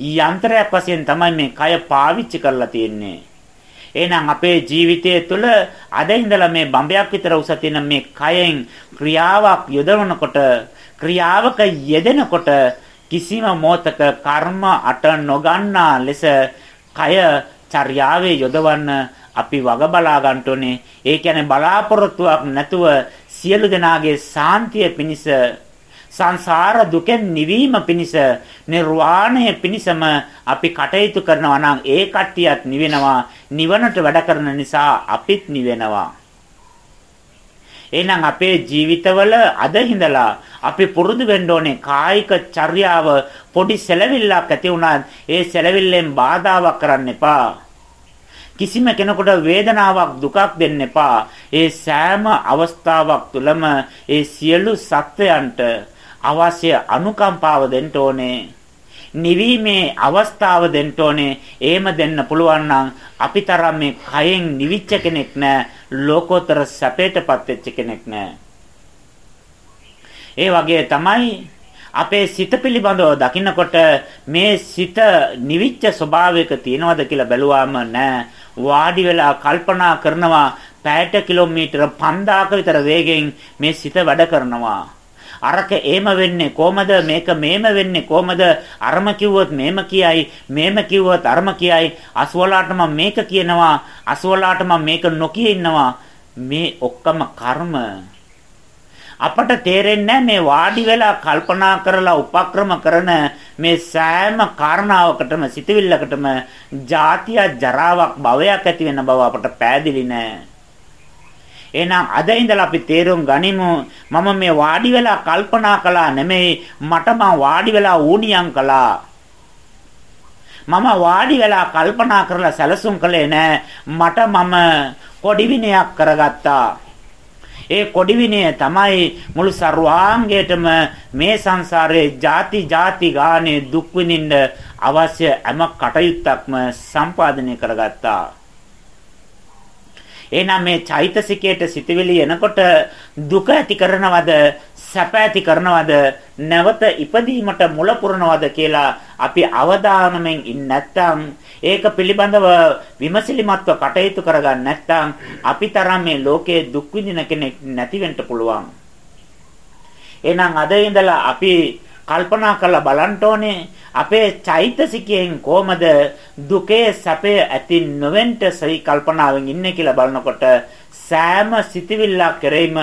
යන්ත්‍රයක් වශයෙන් තමයි මේ කය පාවිච්චි කරලා තියෙන්නේ. එහෙනම් අපේ ජීවිතය තුළ අද ඉඳලා මේ බම්බයක් විතර උස තියෙන මේ කයෙන් ක්‍රියාවක් යොදවනකොට ක්‍රියාවක යෙදෙනකොට කිසිම මොහතක කර්ම අට නොගන්නා ලෙස කය චර්යාවේ යොදවන්න අපි වග බලා ගන්න ඕනේ. ඒ කියන්නේ බලාපොරොත්තුවක් නැතුව සියලු දෙනාගේ සාන්තිය පිණිස සංසාර දුකෙන් නිවීම පිණිස නිර්වාණය පිණිසම අපි කටයුතු කරනවා නම් ඒ කට්ටියත් නිවෙනවා නිවනට වැඩ කරන නිසා අපිත් නිවෙනවා එහෙනම් අපේ ජීවිතවල අද හිඳලා අපි පුරුදු වෙන්න ඕනේ කායික චර්යාව පොඩි සැලවිල්ලක් ඇති වුණත් ඒ සැලවිල්ලෙන් බාධාවක් කරන්න එපා. කිසිම කෙනෙකුට වේදනාවක් දුකක් දෙන්න එපා. ඒ සෑම අවස්ථාවක් තුළම ඒ සියලු සත්වයන්ට අවශ්‍ය අනුකම්පාව දෙන්න ඕනේ. නිවීමේ අවස්ථාව දෙන්න ඕනේ. එහෙම දෙන්න පුළුවන් නම් අපි තරම් මේ කයෙන් නිවිච්ච කෙනෙක් නෑ. ලෝකෝත්තර සැපයටපත් වෙච්ච කෙනෙක් නෑ. ඒ වගේ තමයි අපේ සිත පිළිබඳව දකින්නකොට මේ සිත නිවිච්ච ස්වභාවයක තියනවද කියලා බැලුවාම නෑ වාඩි වෙලා කල්පනා කරනවා පැයට කිලෝමීටර 5000ක විතර වේගෙන් මේ සිත වැඩ කරනවා. අරක එහෙම වෙන්නේ කොහමද? මේක මේම වෙන්නේ කොහමද? අරම කිව්වොත් මේම කියයි මේම කිව්වොත් අරම කියයි. අසවලාට මම මේක කියනවා අසවලාට මම මේක නොකිය ඉන්නවා. මේ ඔක්කම කර්ම. අපට තේරෙන්නේ මේ වාඩි වෙලා කල්පනා කරලා උපක්‍රම කරන මේ සෑම කාරණාවකටම සිතවිල්ලකටම ජාතිය ජරාවක් භවයක් ඇති වෙන බව අපට පෑදිලි නෑ එහෙනම් අද ඉඳලා අපි තේරුම් ගනිමු මම මේ වාඩි වෙලා කල්පනා කළා නෙමෙයි මට මං වාඩි වෙලා ඌණියම් කළා. මම වාඩි වෙලා කල්පනා කරලා සැලසුම් කළේ නෑ මට මම කොඩි විනයක් කරගත්තා. ඒ කොඩි විනය තමයි මුළු සර්වාංගයටම මේ සංසාරයේ ಜಾති ಜಾති ගානේ දුක් විඳින්න අවශ්‍ය හැම කටයුත්තක්ම සම්පාදනය කරගත්තා. එහෙනම් මේ චෛතසිකයට සිතවිලි එනකොට දුක ඇති කරනවද සැප ඇති කරනවද නැවත ඉපදීමට මුල පුරනවද කියලා අපි අවධානයෙන් ඉන්නේ නැත්නම් ඒක පිළිබඳව විමසිලිමත්ව කටයුතු කරගන්න නැත්නම් අපි තරම් මේ ලෝකයේ දුක් විඳින කෙනෙක් නැති වෙන්න පුළුවන්. එහෙනම් අද ඉඳලා අපි කල්පනා කරලා බලන්න ඕනේ අපේ චෛතසිකයෙන් කොහමද දුකේ සැපේ ඇති නොවෙන්න සහි කල්පනාවෙන් ඉන්නේ කියලා බලනකොට සෑම සිතවිල්ලක් කෙරෙහිම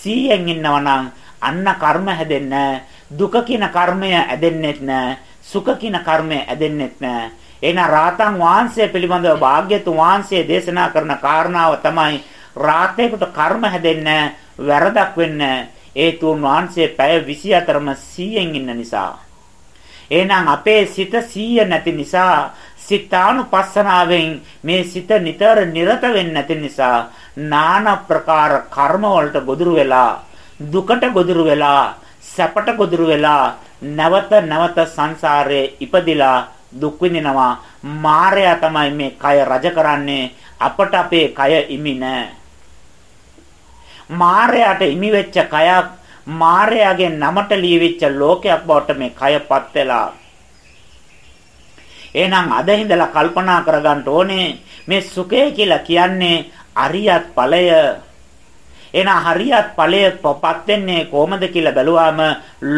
100න් ඉන්නවනම් අන්න කර්ම හැදෙන්නේ දුක කියන කර්මය ඇදෙන්නෙත් නෑ සුඛ කියන කර්මය ඇදෙන්නෙත් නෑ එහෙනම් රාතන් වහන්සේ පිළිබඳව භාග්‍යතුන් වහන්සේ දේශනා කරන කාරණාව තමයි රාතේකට කර්ම හැදෙන්නේ වැරදක් වෙන්නේ ඒ තුන් වහන්සේ පැය 24ම 100න් ඉන්න නිසා. එහෙනම් අපේ සිත 100 නැති නිසා සිතානුපස්සනාවෙන් මේ සිත නිතර නිරත වෙන්නේ නැති නිසා নানা ප්‍රකාර කර්ම වලට ගොදුරු වෙලා දුකට ගොදුරු වෙලා සැපට ගොදුරු වෙලා නැවත නැවත සංසාරයේ ඉපදිලා දුක් විඳිනවා. මායя තමයි මේ කය රජ කරන්නේ. අපට අපේ කය ඉමි නෑ. මායයට ඉමි වෙච්ච කයක් මායයාගේ නමට ලියවිච්ච ලෝකයක් බවට මේ කයපත් වෙලා. එහෙනම් අද හිඳලා කල්පනා කරගන්න ඕනේ මේ සුඛය කියලා කියන්නේ අරියත් ඵලය. එහෙනම් හරියත් ඵලයටපත් වෙන්නේ කොහොමද කියලා බැලුවාම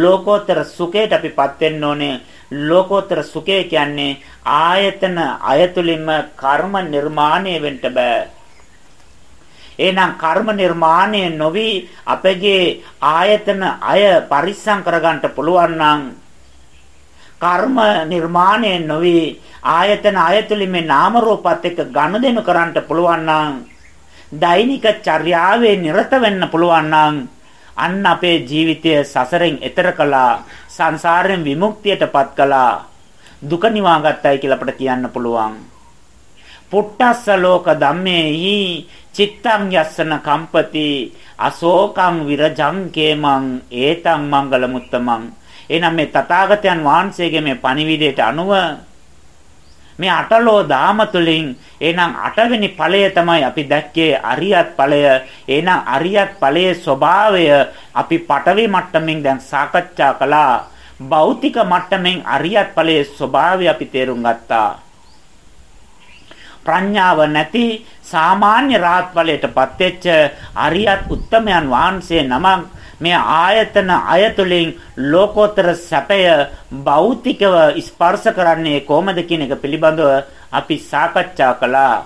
ලෝකෝත්තර සුඛයට අපිපත් වෙන්න ඕනේ. ලෝකෝත්තර සුඛය කියන්නේ ආයතන අයතුලින්ම කර්ම නිර්මාණය වෙන්න බෑ. එහෙනම් කර්ම නිර්මාණය නොවි අපගේ ආයතන අය පරිස්සම් කරගන්න පුළුවන් නම් කර්ම නිර්මාණය නොවි ආයතන අයතුලින් මේ නාම රූපات එක්ක ගනුදෙනු කරන්න පුළුවන් නම් දෛනික චර්යාවේ නිරත වෙන්න පුළුවන් නම් අන්න අපේ ජීවිතය සසරෙන් එතර කළා සංසාරයෙන් විමුක්තියටපත් කළා. දුක නිවා ගත්තයි කියලා අපිට කියන්න පුළුවන්. පුට්ටස්ස ලෝක ධම්මේහි චිත්තං යස්සන කම්පති අශෝකං විරජං කේමං ඒතං මංගල මුත්තමං එනම් මේ තථාගතයන් වහන්සේගේ මේ පණිවිඩයට අනුව මේ අටලෝ දාම තුලින් එහෙනම් අටවෙනි ඵලය තමයි අපි දැක්කේ අරියත් ඵලය. එහෙනම් අරියත් ඵලයේ ස්වභාවය අපි පටවි මට්ටමින් දැන් සාකච්ඡා කළා. භෞතික මට්ටමින් අරියත් ඵලයේ ස්වභාවය අපි තේරුම් ගත්තා. ප්‍රඥාව නැති සාමාන්‍ය රාහත් ඵලයටපත් වෙච්ච අරියත් උත්තමයන් වහන්සේ නමක් මේ ආයතන අයතුලින් ලෝකෝත්තර සැපය භෞතිකව ස්පර්ශ කරන්නේ කොහොමද කියන එක පිළිබඳව අපි සාකච්ඡා කළා.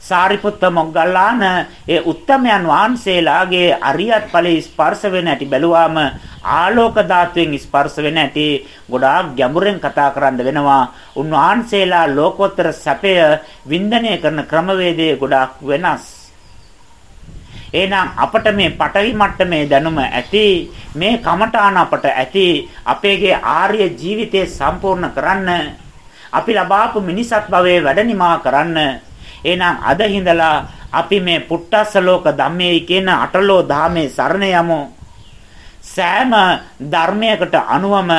සාරිපුත්ත මොග්ගල්ලාන ඒ උත්තමයන් වහන්සේලාගේ අරියත් ඵලයේ ස්පර්ශ වෙන හැටි බැලුවාම ආලෝක ධාතුවෙන් ස්පර්ශ වෙන හැටි ගොඩාක් ගැඹුරෙන් කතා කරන්න වෙනවා. උන්වහන්සේලා ලෝකෝත්තර සැපය වින්දනය කරන ක්‍රමවේදය ගොඩාක් වෙනස්. එහෙනම් අපට මේ පටවි මට්ටමේ දැනුම ඇති මේ කමඨාන අපට ඇති අපේගේ ආර්ය ජීවිතය සම්පූර්ණ කරන්න අපි ලබාපු මිනිසත් භවයේ වැඩනිමා කරන්න. එහෙනම් අද හිඳලා අපි මේ පුට්ටස්ස ලෝක ධම්මේ කියන අටලෝ ධාමේ සරණ යමු. සෑම ධර්මයකට අනුවම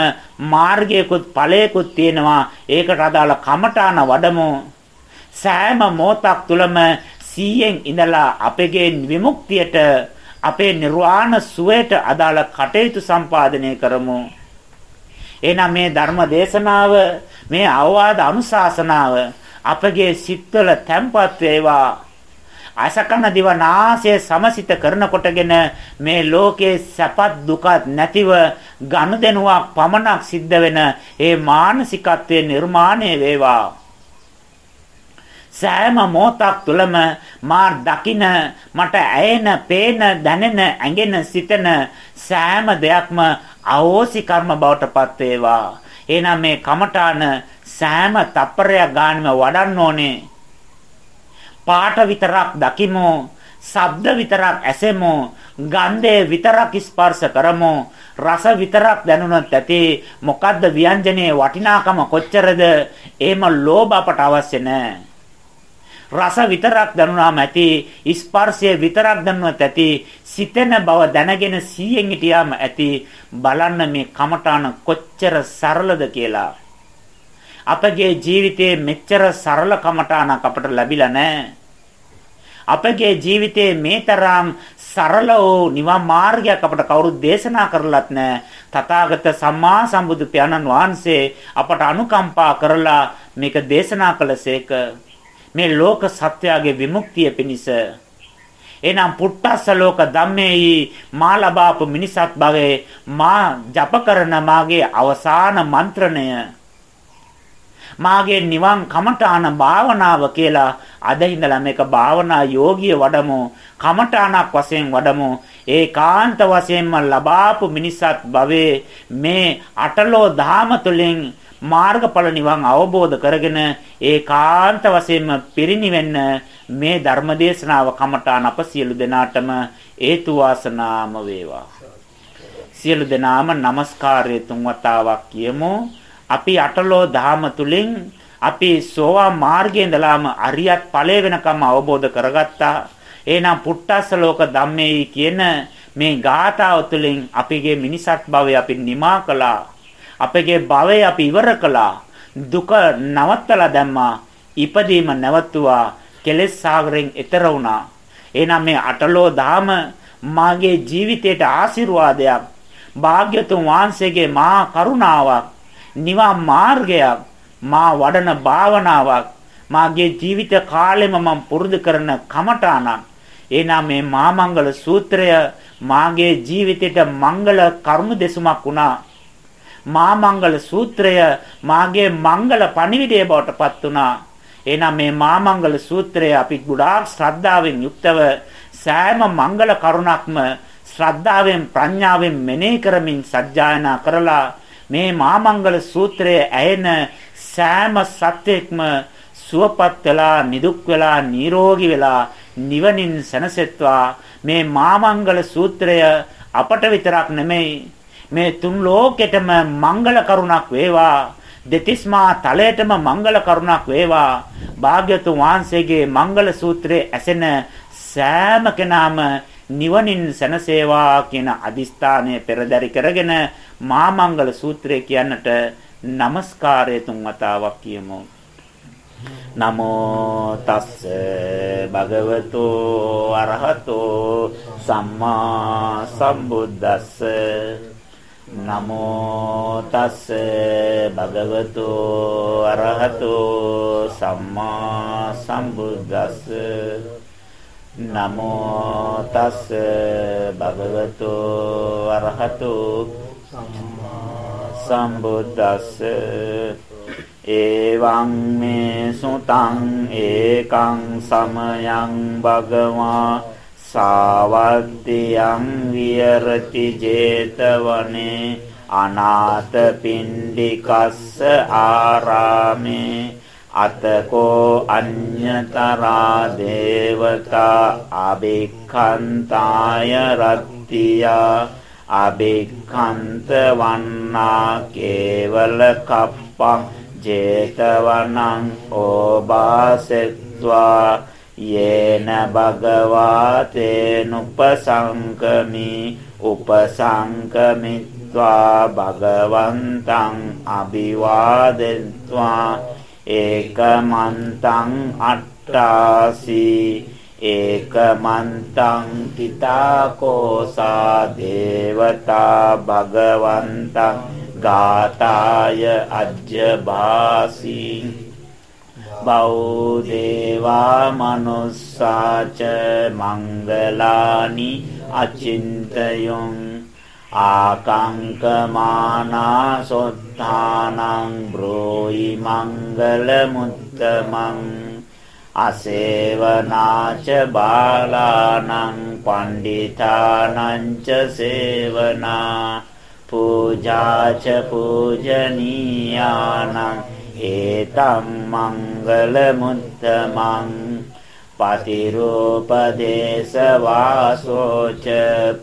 මාර්ගයකුත් ඵලයකුත් තියෙනවා. ඒකට අදාළ කමඨාන වඩමු. සෑම මොහොතක් තුළම 100න් ඉඳලා අපගේ විමුක්තියට අපේ නිර්වාණ සුවයට අදාළ කටයුතු සම්පාදනය කරමු. එහෙනම් මේ ධර්ම දේශනාව මේ අවවාද අනුශාසනාව අපගේ සිත්වල තැම්පත් වේවා. අසකන දිවනාසය සමසිත කරනකොටගෙන මේ ලෝකේ සැපත් දුකත් නැතිව ගනුදෙනුවක් පමණක් සිද්ධ වෙන ඒ මානසිකත්වයේ නිර්මාණය වේවා. සෑම මොහොතක් තුළම මා දකින මට ඇයෙන, පේන, දැනෙන, ඇඟෙන, සිතන සෑම දෙයක්ම අවෝසි කර්ම බවට පත් වේවා. එහෙනම් මේ කමඨාන සෑම තප්පරයක් ගානෙම වඩන්න ඕනේ. පාට විතරක් දකිමු. ශබ්ද විතරක් ඇසෙමු ගන්ධය විතරක් ස්පර්ශ කරමු රස විතරක් දැනුණත් ඇති මොකද්ද ව්‍යංජනයේ වටිනාකම කොච්චරද එහෙම ලෝභ අපට අවශ්‍ය නැහැ රස විතරක් දැනුණාම ඇති ස්පර්ශය විතරක් දැනුණත් ඇති සිතෙන බව දැනගෙන සීයෙන් හිටියාම ඇති බලන්න මේ කමඨාන කොච්චර සරලද කියලා අපගේ ජීවිතයේ මෙච්චර සරල කමඨානක් අපට ලැබිලා නැහැ අපගේ ජීවිතයේ මේ තරම් සරල වූ නිවන් මාර්ගයක් අපට කවුරුත් දේශනා කරලත් නැහැ. තථාගත සම්මා සම්බුදු පියාණන් වහන්සේ අපට අනුකම්පා කරලා මේක දේශනා කළසේක. මේ ලෝක සත්‍යයේ විමුක්තිය පිණිස. එනම් පුට්ටස්ස ලෝක ධම්මේහි මා ලබාපු මිනිසත් භවයේ මා ජප කරන මාගේ අවසාන මන්ත්‍රණය. මාගේ නිවන් කමඨාන භාවනාව කියලා අද ඉඳලා මේක භාවනා යෝගිය වඩමු කමඨානක් වශයෙන් වඩමු. ඒකාන්ත වශයෙන්ම ලබාපු මිනිසත් භවයේ මේ අටලෝ ධාම තුලින් මාර්ගඵල නිවන් අවබෝධ කරගෙන ඒකාන්ත වශයෙන්ම පිරිණිවෙන්න මේ ධර්මදේශනාව කමඨාන අප සියලු දෙනාටම හේතු වාසනාම වේවා සියලු දෙනාම নমස්කාරය තුන් වතාවක් කියමු අපි අටලෝ ධාම තුලින් අපි සෝවා මාර්ගයේ ඉඳලාම අරියත් ඵලය වෙනකම් අවබෝධ කරගත්තා. එහෙනම් පුට්ටස්ස ලෝක ධම්මේ කියන මේ ගාථාව තුළින් අපගේ මිනිසත් භවය අපි නිමා කළා. අපගේ භවය අපි ඉවර කළා. දුක නවත්තලා දැම්මා. ඉපදීම නැවතුවා. කෙලෙස් සාගරෙන් එතර වුණා. එහෙනම් මේ අටලෝ ධාම මාගේ ජීවිතයට ආශිර්වාදයක්. භාග්‍යතුන් වහන්සේගේ මහා කරුණාවක්. නිවන් මාර්ගයක් මා වඩන භාවනාවක් මාගේ ජීවිත කාලෙම මම පුරුදු කරන කමඨාණක් එනම් මේ මාමංගල සූත්‍රය මාගේ ජීවිතයට මංගල කරුණු දෙසුමක් වුණා මාමංගල සූත්‍රය මාගේ මංගල පණිවිඩය බවට පත් වුණා. එහෙනම් මේ මාමංගල සූත්‍රය අපි ගොඩාක් ශ්‍රද්ධාවෙන් යුක්තව සෑම මංගල කරුණක්ම ශ්‍රද්ධාවෙන් ප්‍රඥාවෙන් මෙනෙහි කරමින් සජ්ජායනා කරලා මේ මාමංගල සූත්‍රයේ ඇයෙන සෑම සත්‍යයක්ම සුවපත් වෙලා නිදුක් වෙලා නිරෝගී වෙලා නිවනින් සැනසෙත්වා. මේ මාමංගල සූත්‍රය අපට විතරක් නෙමෙයි මේ තුන් ලෝකෙටම මංගල කරුණක් වේවා. දෙතිස්මා තලයටම මංගල කරුණක් වේවා. භාග්‍යතුන් වහන්සේගේ මංගල සූත්‍රයේ ඇසෙන සෑම කෙනාම නිවනින් සැනසේවා කියන අදිස්ථානය පෙරදරි කරගෙන මාමංගල සූත්‍රය කියන්නට নমස්කාරය තුන් වතාවක් කියමු. නමෝ තස්ස භගවතු අරහතෝ සම්මා සම්බුද්දස්ස. නමෝ තස්ස භගවතු අරහතෝ සම්මා සම්බුද්දස්ස. නමෝ තස් භගවතු අරහතු සම්බුද්දස්ස. එවං මේ සුතං ඒකං සමයං භගවා සාවද්දියං විරති 제තවනේ අනාථ පින්ඩිකස්ස ආරාමේ අතකෝ අඤ්ඤතරා දේවතා අබික්ඛන්තාය රත්තියා අබික්ඛන්ත වන්නා කේවල කප්පං 제තවනං ඕබාසෙත්වා යේන භගවා තේනුපසංකමි උපසංකමිත්වා භගවන්තං අභිවාදෙත්වා ඒකමන්තං අට්ඨාසි ඒකමන්තං තිතාකෝසා දේවතා භගවන්තං ගාතාය අජ්ජභාසි බෞදේවා මනුස්සාච මංගලානි අචින්තයොං ආකංකමානා සොත්තානං බ්‍රෝයි මංගල මුත්තමං අසේවනාච බාලානං පණ්ඩිතානං ච සේවනා පූජාච පූජනීයානං ඒතම් මංගල මුත්තමං පතිරූපදේශ වාසෝච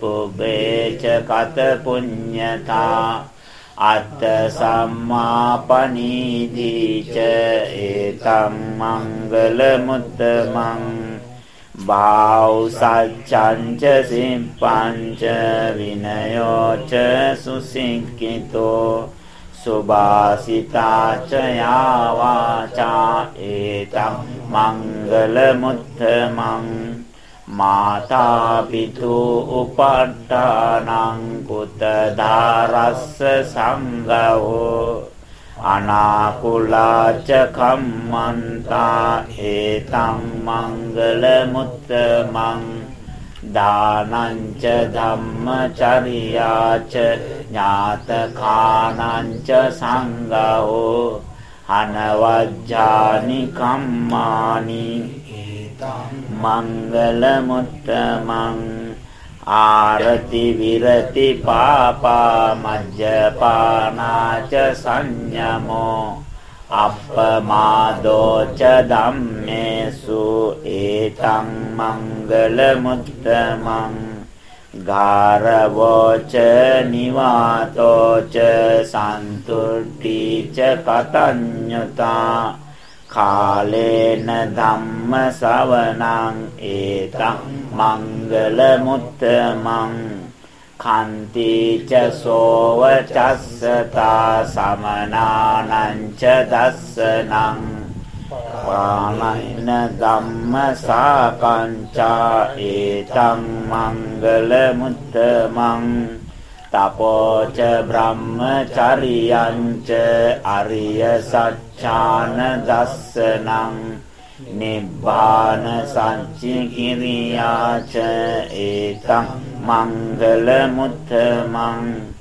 පුබ්බේච කත පුඤ්ඤතා අත්ත සම්මාපනීදීච ඒතම් මංගල මුත්තමං භාව සච්ඡංච සිම්පංච විනයෝච සුසික්කිතෝ සුභාසිතාච යාවාචා ඒතම් මංගල මුත්තමං මාතා පිතු උපට්ඨානං කුත ධාරස්ස සංඝෝ අනාකුලාච කම්මන්තා ඒතං මංගල මුත්තමං දානංච ධම්මචරියාච ඥාතකානංච සංඝෝ අනවජ්ජානි කම්මානි මංගල මුත්තමං ආරති විරති පාපා මජ්ජපානාච සංයමෝ අප්පමාදෝච ධම්මේසු ඒතං මංගල මුත්තමං ගාරවෝච නිවාතෝච සන්තුට්ඨිච කතඤ්ඤතා කාලේන ධම්ම ශවණං ඒතං මංගල මුත්තමං කන්ති ච සෝව චස්සතා සමනානං ච දස්සනං පානයින ධම්ම සාකංචා ඒතං මංගල මුත්තමං තපෝච බ්‍රහ්මචරියංච අරිය සච්ඡාන දස්සනං නිබ්බාන සච්චි කිරියාච ඒතං මංගල මුත්තමං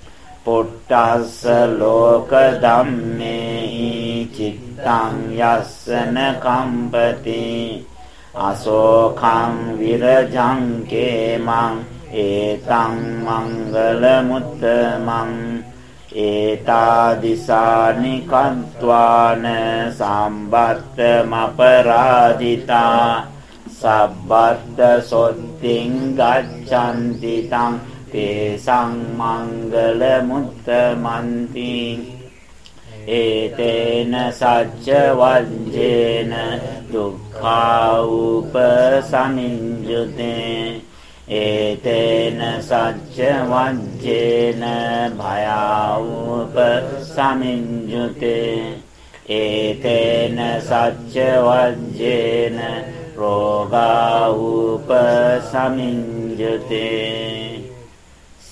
පුට්ටස්ස ලෝක ධම්මේ චිත්තං යස්සන කම්පති අසෝඛං විරජං කේමං ඒතං මංගල මුත්තමං ඒතාදිසානි කන්්වාන සම්බත්ත මපරාදිතා සබ්බත්ත සොත්තිං ගච්ඡanti තං තේසං මංගල මුත්තමන්ති ඒතේන සච්ච වංජේන දුක්ඛා උපසමිඤ්ජුතේ ඒතේන සච්ච වංජේන භයාවූප සමිඤ්ජුතේ ඒතේන සච්ච වංජේන රෝගාවූප සමිඤ්ජුතේ